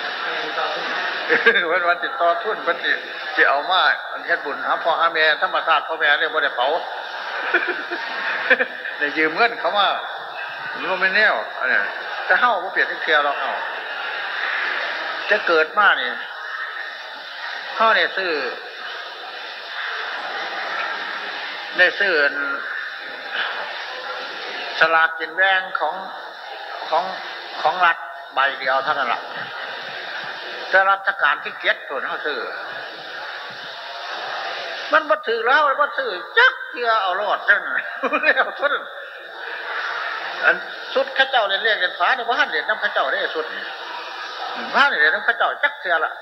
วันวันติดต่อทุนวันติจะเอามาอันเฮ็ดบุญหาพ่อหาแม่ธรรมศาสตร์พ่อแม่เนี่ยบ่ได้เผาได้ยืมเงินเขามาโรแมนแน่วอันนี้จะเข้าบ่เปลี่ยนที่เคลียร์หรอกเอาจะเกิดมาเนี่ยเข้าเนี่ยซื้อได้ซื้อสลากกินแบงของของของรัฐใบเดียวเท่านั้นแหละ แต่รัชการที่เก็ตส่วนเขาซื้อมันมาถือแล้วมันมาถือจักเกียเอารอดจังแล้วสุดอันสุดข้าเจ้าเรียนเรียกกันฟ้าเนี่ยว่าหันเรียนน้ำข้าเจ้าได้สุดว่าหันเรียนน้ำข้าเจ้าจักเสียละ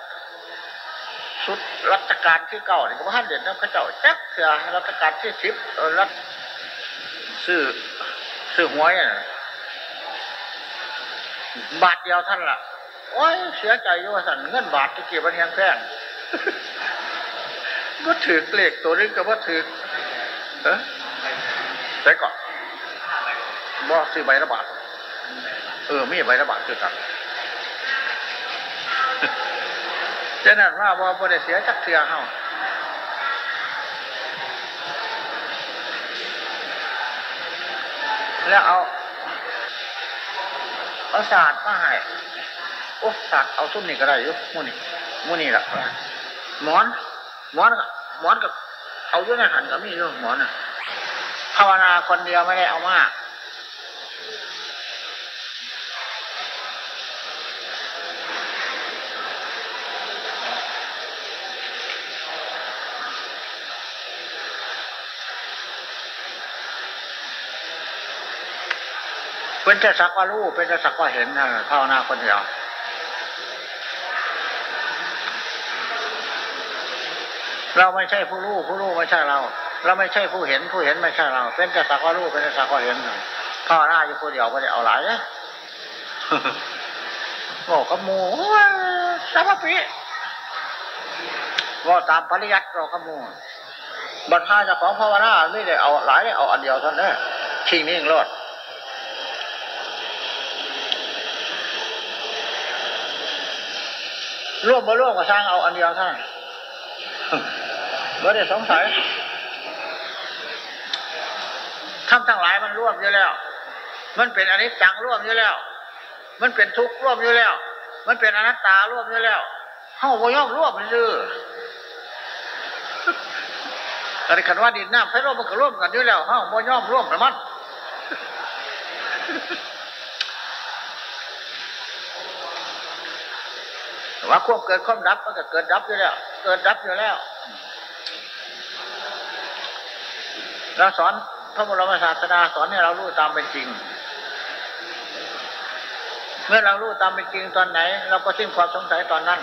สุดรัชการที่เก้าเนี่ยว่าหันเรียนน้ำข้าเจ้าจักเสียรัชการที่สิบรัฐซื้อซื้อหวยบาทเดียวท่านละ โอ้ยเสียใจอยู่ว่าสั่นเงินบาทที่เก็บมันแพงแพงก็ถือเลขตัวนึงก็ว่าถือเออใส่ก่อนบ่ซื้อใบละบาทเออไม่ใบละบาทคือกันฉะนั้นว่าว่าบ่ได้เสียจักเทือเฮาแล้วเอาเอาศาสตร์มาให้ โอ้ศาสตร์เอาซุ้มนี่ก็ได้ยุมูนี่มูนี่แหละหมอน หมอนกับหมอนกับเอาอยู่ในหันก็มีอยู่หมอนอะภาวนาคนเดียวไม่ได้เอามากเป็นแต่สักว่ารู้เป็นแต่สักว่าเห็นนะภาวนาคนเดียว เราไม่ใช่ผู้รู้ผู้รู้ไม่ใช่เรา เราไม่ใช่ผู้เห็นผู้เห็นไม่ใช่เรา เป็นแต่สักว่ารู้เป็นแต่สักว่าเห็นภาวนาอยู่คนเดียวไม่ได้เอาหลายนะบอกกับหมูสัพพิว่าตามปริยัติเรากับหมูบรรพาจะของภาวนาไม่ได้เอาหลายเอาอันเดียวเท่านั้นชิงนี่ยังรอดร่วมมาร่วมกับสร้างเอาอันเดียวเท่านั้น ไม่ได้สงสัยทำทั้งหลายมันร่วมอยู่แล้ว มันเป็นอนิจจังร่วมอยู่แล้ว มันเป็นทุกข์ร่วมอยู่แล้ว มันเป็นอนัตตาร่วมอยู่แล้วเฮ้าบ่ย่อมร่วมซื่อแต่ขันว่าดินน้ำไฟร่วมมันก็ร่วมกันอยู่แล้วเฮ้าบ่ย่อมร่วมแต่มันว่าควบเกิดความดับมันก็เกิดดับอยู่แล้ว เกิดดับอยู่แล้ว เราสอนพระบรมศาสดาสอนให้เรารู้ตามเป็นจริง เมื่อเรารู้ตามเป็นจริงตอนไหน เราก็สิ้นความสงสัยตอนนั้น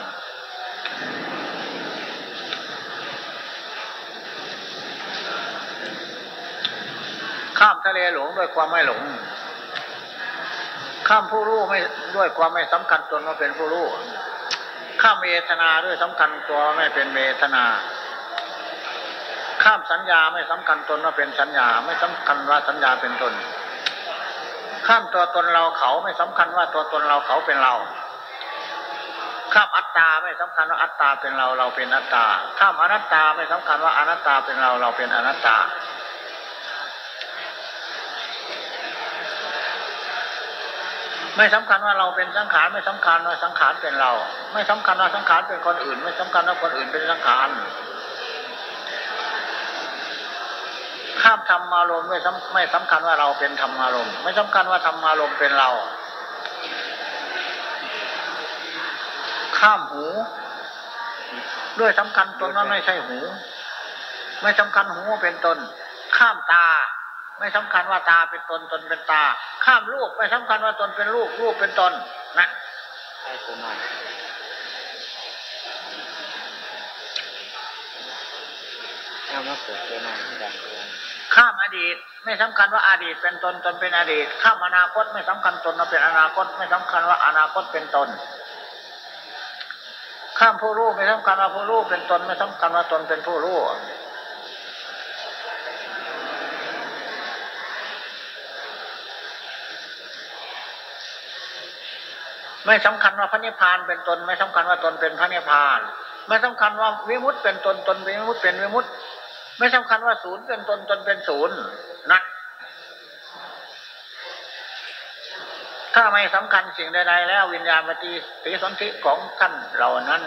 ข้ามทะเลหลงด้วยความไม่หลง ข้ามผู้รู้ไม่ด้วยความไม่สำคัญตนว่าเป็นผู้รู้ ข้ามเวทนาด้วยสำคัญตัวไม่เป็นเวทนา ข้ามสัญญาไม่สำคัญตนว่าเป็นสัญญา ไม่สำคัญว่าสัญญาเป็นตน ข้ามตัวตนเราเขาไม่สำคัญว่าตัวตนเราเขาเป็นเรา ข้ามอัตตาไม่สำคัญว่าอัตตาเป็นเราเราเป็นอัตตา ข้ามอนัตตาไม่สำคัญว่าอนัตตาเป็นเราเราเป็นอนัตตาไม่สำคัญว่าเราเป็นสังขารไม่สำคัญว่าสังขารเป็นเรา ไม่สำคัญว่าสังขารเป็นคนอื่น ไม่สำคัญว่าคนอื่นเป็นสังขาร ข้ามธรรมารมไม่สำไม่สำคัญว่าเราเป็นธรรมารมไม่สำคัญว่าธรรมารมเป็นเรา ข้ามหู ด้วยสำคัญตนว่าไม่ใช่หู ไม่สำคัญหูเป็นตน ข้ามตา ไม่สำคัญว่าตาเป็นตนตนเป็นตา ข้ามรูปไม่สำคัญว่าตนเป็นรูปรูปเป็นตนนะใช่ตัวน้อยเอา มาเปิดตัวน้อยให้ดังข้ามอดีตไม่สำคัญว่าอดีตเป็นตนตนเป็นอดีต ข้ามอนาคตไม่สำคัญตนเราเป็นอนาคต ไม่สำคัญว่าอนาคตเป็นตน ข้ามผู้รู้ไม่สำคัญว่าผู้รู้เป็นตนไม่สำคัญว่าตนเป็นผู้รู้ไม่สำคัญว่าพระนิพพานเป็นตน ไม่สำคัญว่าตนเป็นพระนิพพาน ไม่สำคัญว่าวิมุตเป็นตนตนวิมุตเป็นวิมุต ไม่สำคัญว่าศูนย์เป็นตนตนเป็นศูนย์นะถ้าไม่สำคัญสิ่งใดๆแล้ววิญญาณปฏิสีสนธิของท่านเหล่านั้น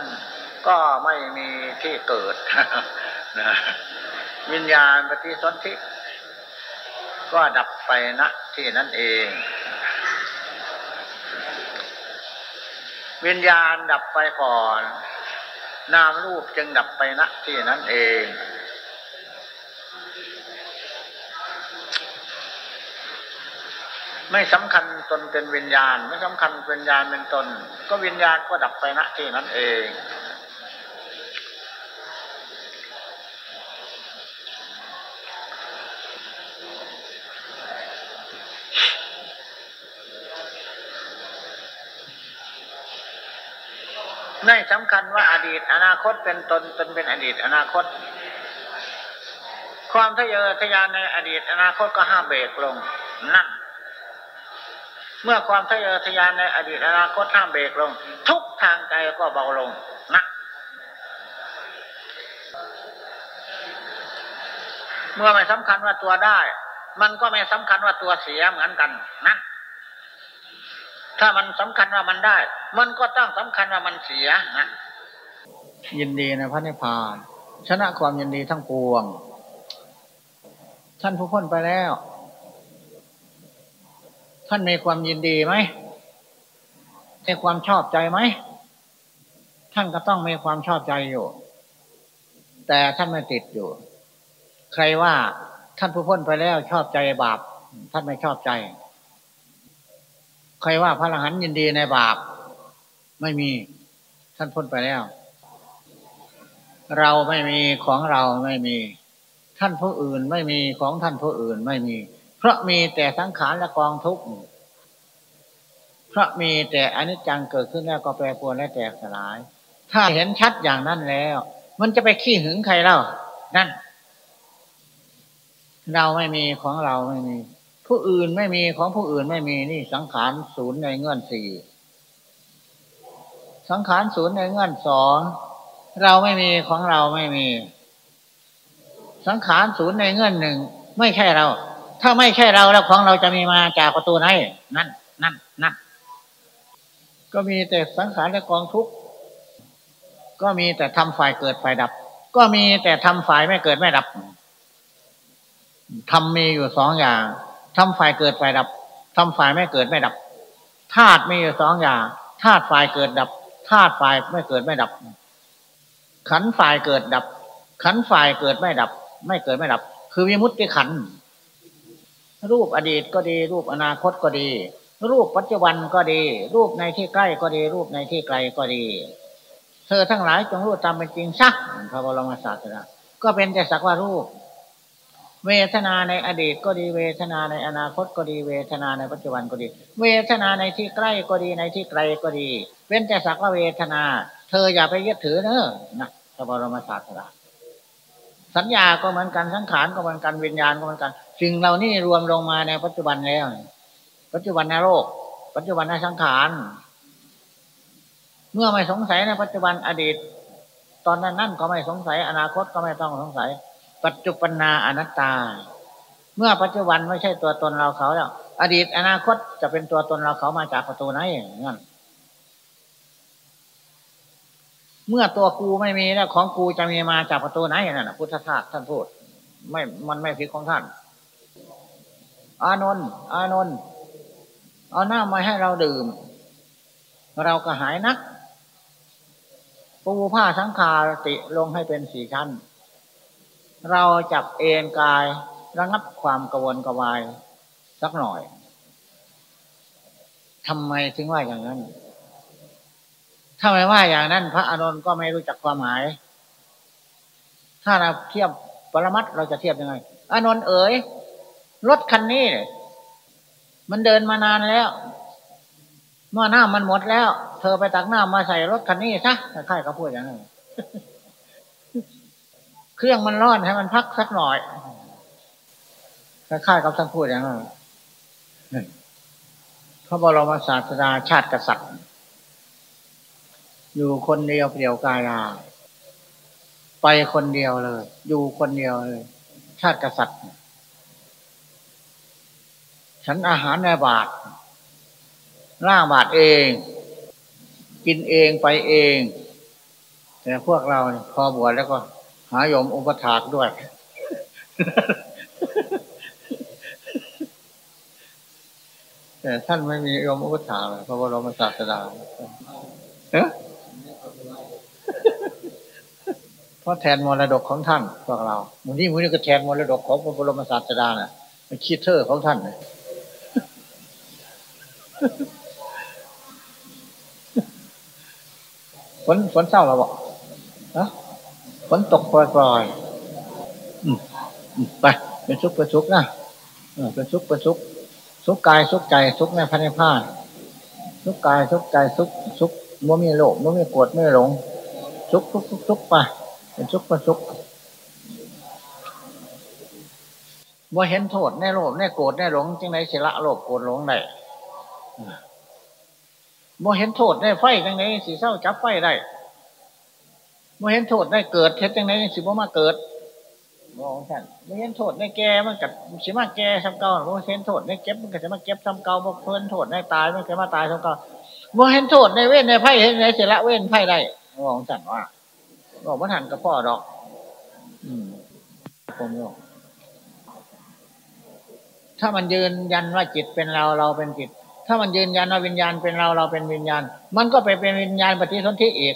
ก็ไม่มีที่เกิดนะวิญญาณปฏิสนธิก็ดับไปณที่นั่นเอง วิญญาณดับไปก่อน นามรูปจึงดับไปณที่นั้นเอง ไม่สำคัญตนเป็นวิญญาณ ไม่สำคัญวิญญาณเป็นตน ก็วิญญาณก็ดับไปณที่นั้นเอง ไม่สำคัญว่าอดีต อนาคตเป็นตนตนเป็นอดีต อนาคต ความทะเยอทะยานในอดีต อนาคตก็ห้ามเบรกลง เมื่อความทะเยอทะยานในอดีตอนาคตห้ามเบรกลง ทุกทางใจก็เบาลงนะเมื่อไม่สำคัญว่าตัวได้ มันก็ไม่สำคัญว่าตัวเสียเหมือนกันนะถ้ามันสำคัญว่ามันได้ มันก็ต้องสำคัญว่ามันเสียนะยินดีในพระนิพพาน ชนะความยินดีทั้งปวง ท่านผู้พ้นไปแล้ว ท่านมีความยินดีไหมมีความชอบใจไหม ท่านก็ต้องมีความชอบใจอยู่ แต่ท่านไม่ติดอยู่ ใครว่าท่านผู้พ้นไปแล้วชอบใจบาป ท่านไม่ชอบใจ ใครว่าพระอรหันต์ยินดีในบาป ไม่มี ท่านพ้นไปแล้ว เราไม่มีของเราไม่มี ท่านผู้อื่นไม่มีของท่านผู้อื่นไม่มี เพราะมีแต่สังขารและกองทุกข์เพราะมีแต่อนิจจังเกิดขึ้นแล้วก็แปรปรวนและแตกสลาย ถ้าเห็นชัดอย่างนั้นแล้ว มันจะไปขี้หึงใครเล่านั่น เราไม่มีของเราไม่มี ผู้อื่นไม่มีของผู้อื่นไม่มีนี่สังขารศูนย์ในเงื่อนสี่สังขารศูนย์ในเงื่อนสองเราไม่มีของเราไม่มี สังขารศูนย์ในเงื่อนหนึ่งไม่ใช่เรา ถ้าไม่ใช่เราแล้วของเราจะมีมาจากประตูไหนนั่นนั่นนั่นก็มีแต่สังขารและกองทุกข์ก็มีแต่ทำฝ่ายเกิดฝ่ายดับ ก็มีแต่ทำฝ่ายไม่เกิดไม่ดับทำมีอยู่สองอย่างทำฝ่ายเกิดฝ่ายดับทำฝ่ายไม่เกิดไม่ดับธาตุมีอยู่สองอย่างธาตุฝ่ายเกิดดับธาตุฝ่ายไม่เกิดไม่ดับ ขันฝ่ายเกิดดับ ขันฝ่ายเกิดไม่ดับ ไม่เกิดไม่ดับ คือวิมุตติขัน รูปอดีตก็ดี รูปอนาคตก็ดี รูปปัจจุบันก็ดี รูปในที่ใกล้ก็ดี รูปในที่ไกลก็ดี เธอทั้งหลายจงรู้ตามเป็นจริงสักพระบรมศาสดาก็เป็นแต่สักว่ารูป เวทนาในอดีตก็ดี เวทนาในอนาคตก็ดี เวทนาในปัจจุบันก็ดี เวทนาในที่ใกล้ก็ดีในที่ไกลก็ดี เป็นแต่สักว่าเวทนา เธออย่าไปยึดถือเนอะนะพระบรมศาสดา สัญญาก็เหมือนกันสังขารก็เหมือนกันวิญญาณก็เหมือนกัน สิ่งเหล่านี้รวมลงมาในปัจจุบันแล้ว ปัจจุบันในโลก ปัจจุบันในสังขาร เมื่อไม่สงสัยในปัจจุบันอดีต ตอนนั้นนั่นก็ไม่สงสัย อนาคตก็ไม่ต้องสงสัย ปัจจุบันนาอนัตตา เมื่อปัจจุบันไม่ใช่ตัวตนเราเขาแล้ว อดีตอนาคตจะเป็นตัวตนเราเขามาจากประตูไหนนั่น เมื่อตัวกูไม่มีแล้วของกูจะมีมาจากประตูไหนนั่นนะพุทธทาสท่านพูด ไม่มันไม่ผิดของท่าน อานนท์อานนท์เอาหน้ามาให้เราดื่ม เราก็หายนักปูผ้าสังคาติลงให้เป็นสี่ชั้น เราจับเอนกายระงับความกวนกวายสักหน่อยทำไมถึงว่าอย่างนั้น ถ้าไม่ว่าอย่างนั้น พระอานนท์ก็ไม่รู้จักความหมาย ถ้าเราเทียบปรมัตเราจะเทียบยังไง อานนท์เอ๋ยรถคันนี้มันเดินมานานแล้วเมื่อหน้ามันหมดแล้ว เธอไปตักหน้ำมาใส่รถคันนี้ซะค่ายเขาพูดอย่างนั้นเครื่องมันร้อนให้มันพักสักหน่อยค่ายกับท่านพูดอย่างนั้นพระบรมศาสดาชาติกษัตริย์ อยู่คนเดียวเปลี่ยวกายาไปคนเดียวเลย อยู่คนเดียวเลย ชาติกษัตริย์ ฉันอาหารในบาทล่างบาทเอง กินเองไปเอง แต่พวกเราพอบวชแล้วก็ หายมอุปถากด้วย แต่ท่านไม่มียมอุปถากเพราะว่าเรามาศาสดาเอ๊ะ เพราะแทนมรดกของท่านพวกเรามูนี่มูนี่ก็แทนมรดกของพระบรมศาสดาน่ะ มันคิดเทอร์ของท่านเฝนฝนเศร้าเราบอกนะฝนตกปล่อยๆไปเป็นซุกเป็นซุกนะเป็นซุกเป็นซุกซุกกายซุกใจซุกในพันธุ์ผ้าซุกกายซุกใจซุกซุกมัวมีโลกมัวมีโกรธไม่หลงซุกซุกซุกซุกไป เป็นซุกเป็นซุกว่าเห็นโทษในโลภในโกรธในหลงจึงในเสละโลภโกรธหลงได้โมเห็นโทษในไฟจังไหนสีเศร้าจับไฟได้โมเห็นโทษในเกิดเท็จจังไหนสิบ่มาเกิดมองท่านโมเห็นโทษในแก่มันกับสิมาแก่ซ้ำเก่าโมเห็นโทษในเก็บมันก็จะมาเก็บซ้ำเก่าโมเห็นโทษในตายมันก็มาตายซ้ำเก่าโมเห็นโทษในเว้นในไฟเห็นในเสละเว้นไฟได้มองท่านว่า บอกว่าทันกับพ่อดอก อืมผมบอกถ้ามันยืนยันว่าจิตเป็นเราเราเป็นจิต ถ้ามันยืนยันว่าวิญญาณเป็นเราเราเป็นวิญญาณ มันก็ไปเป็นวิญญาณปฏิสนธิเอก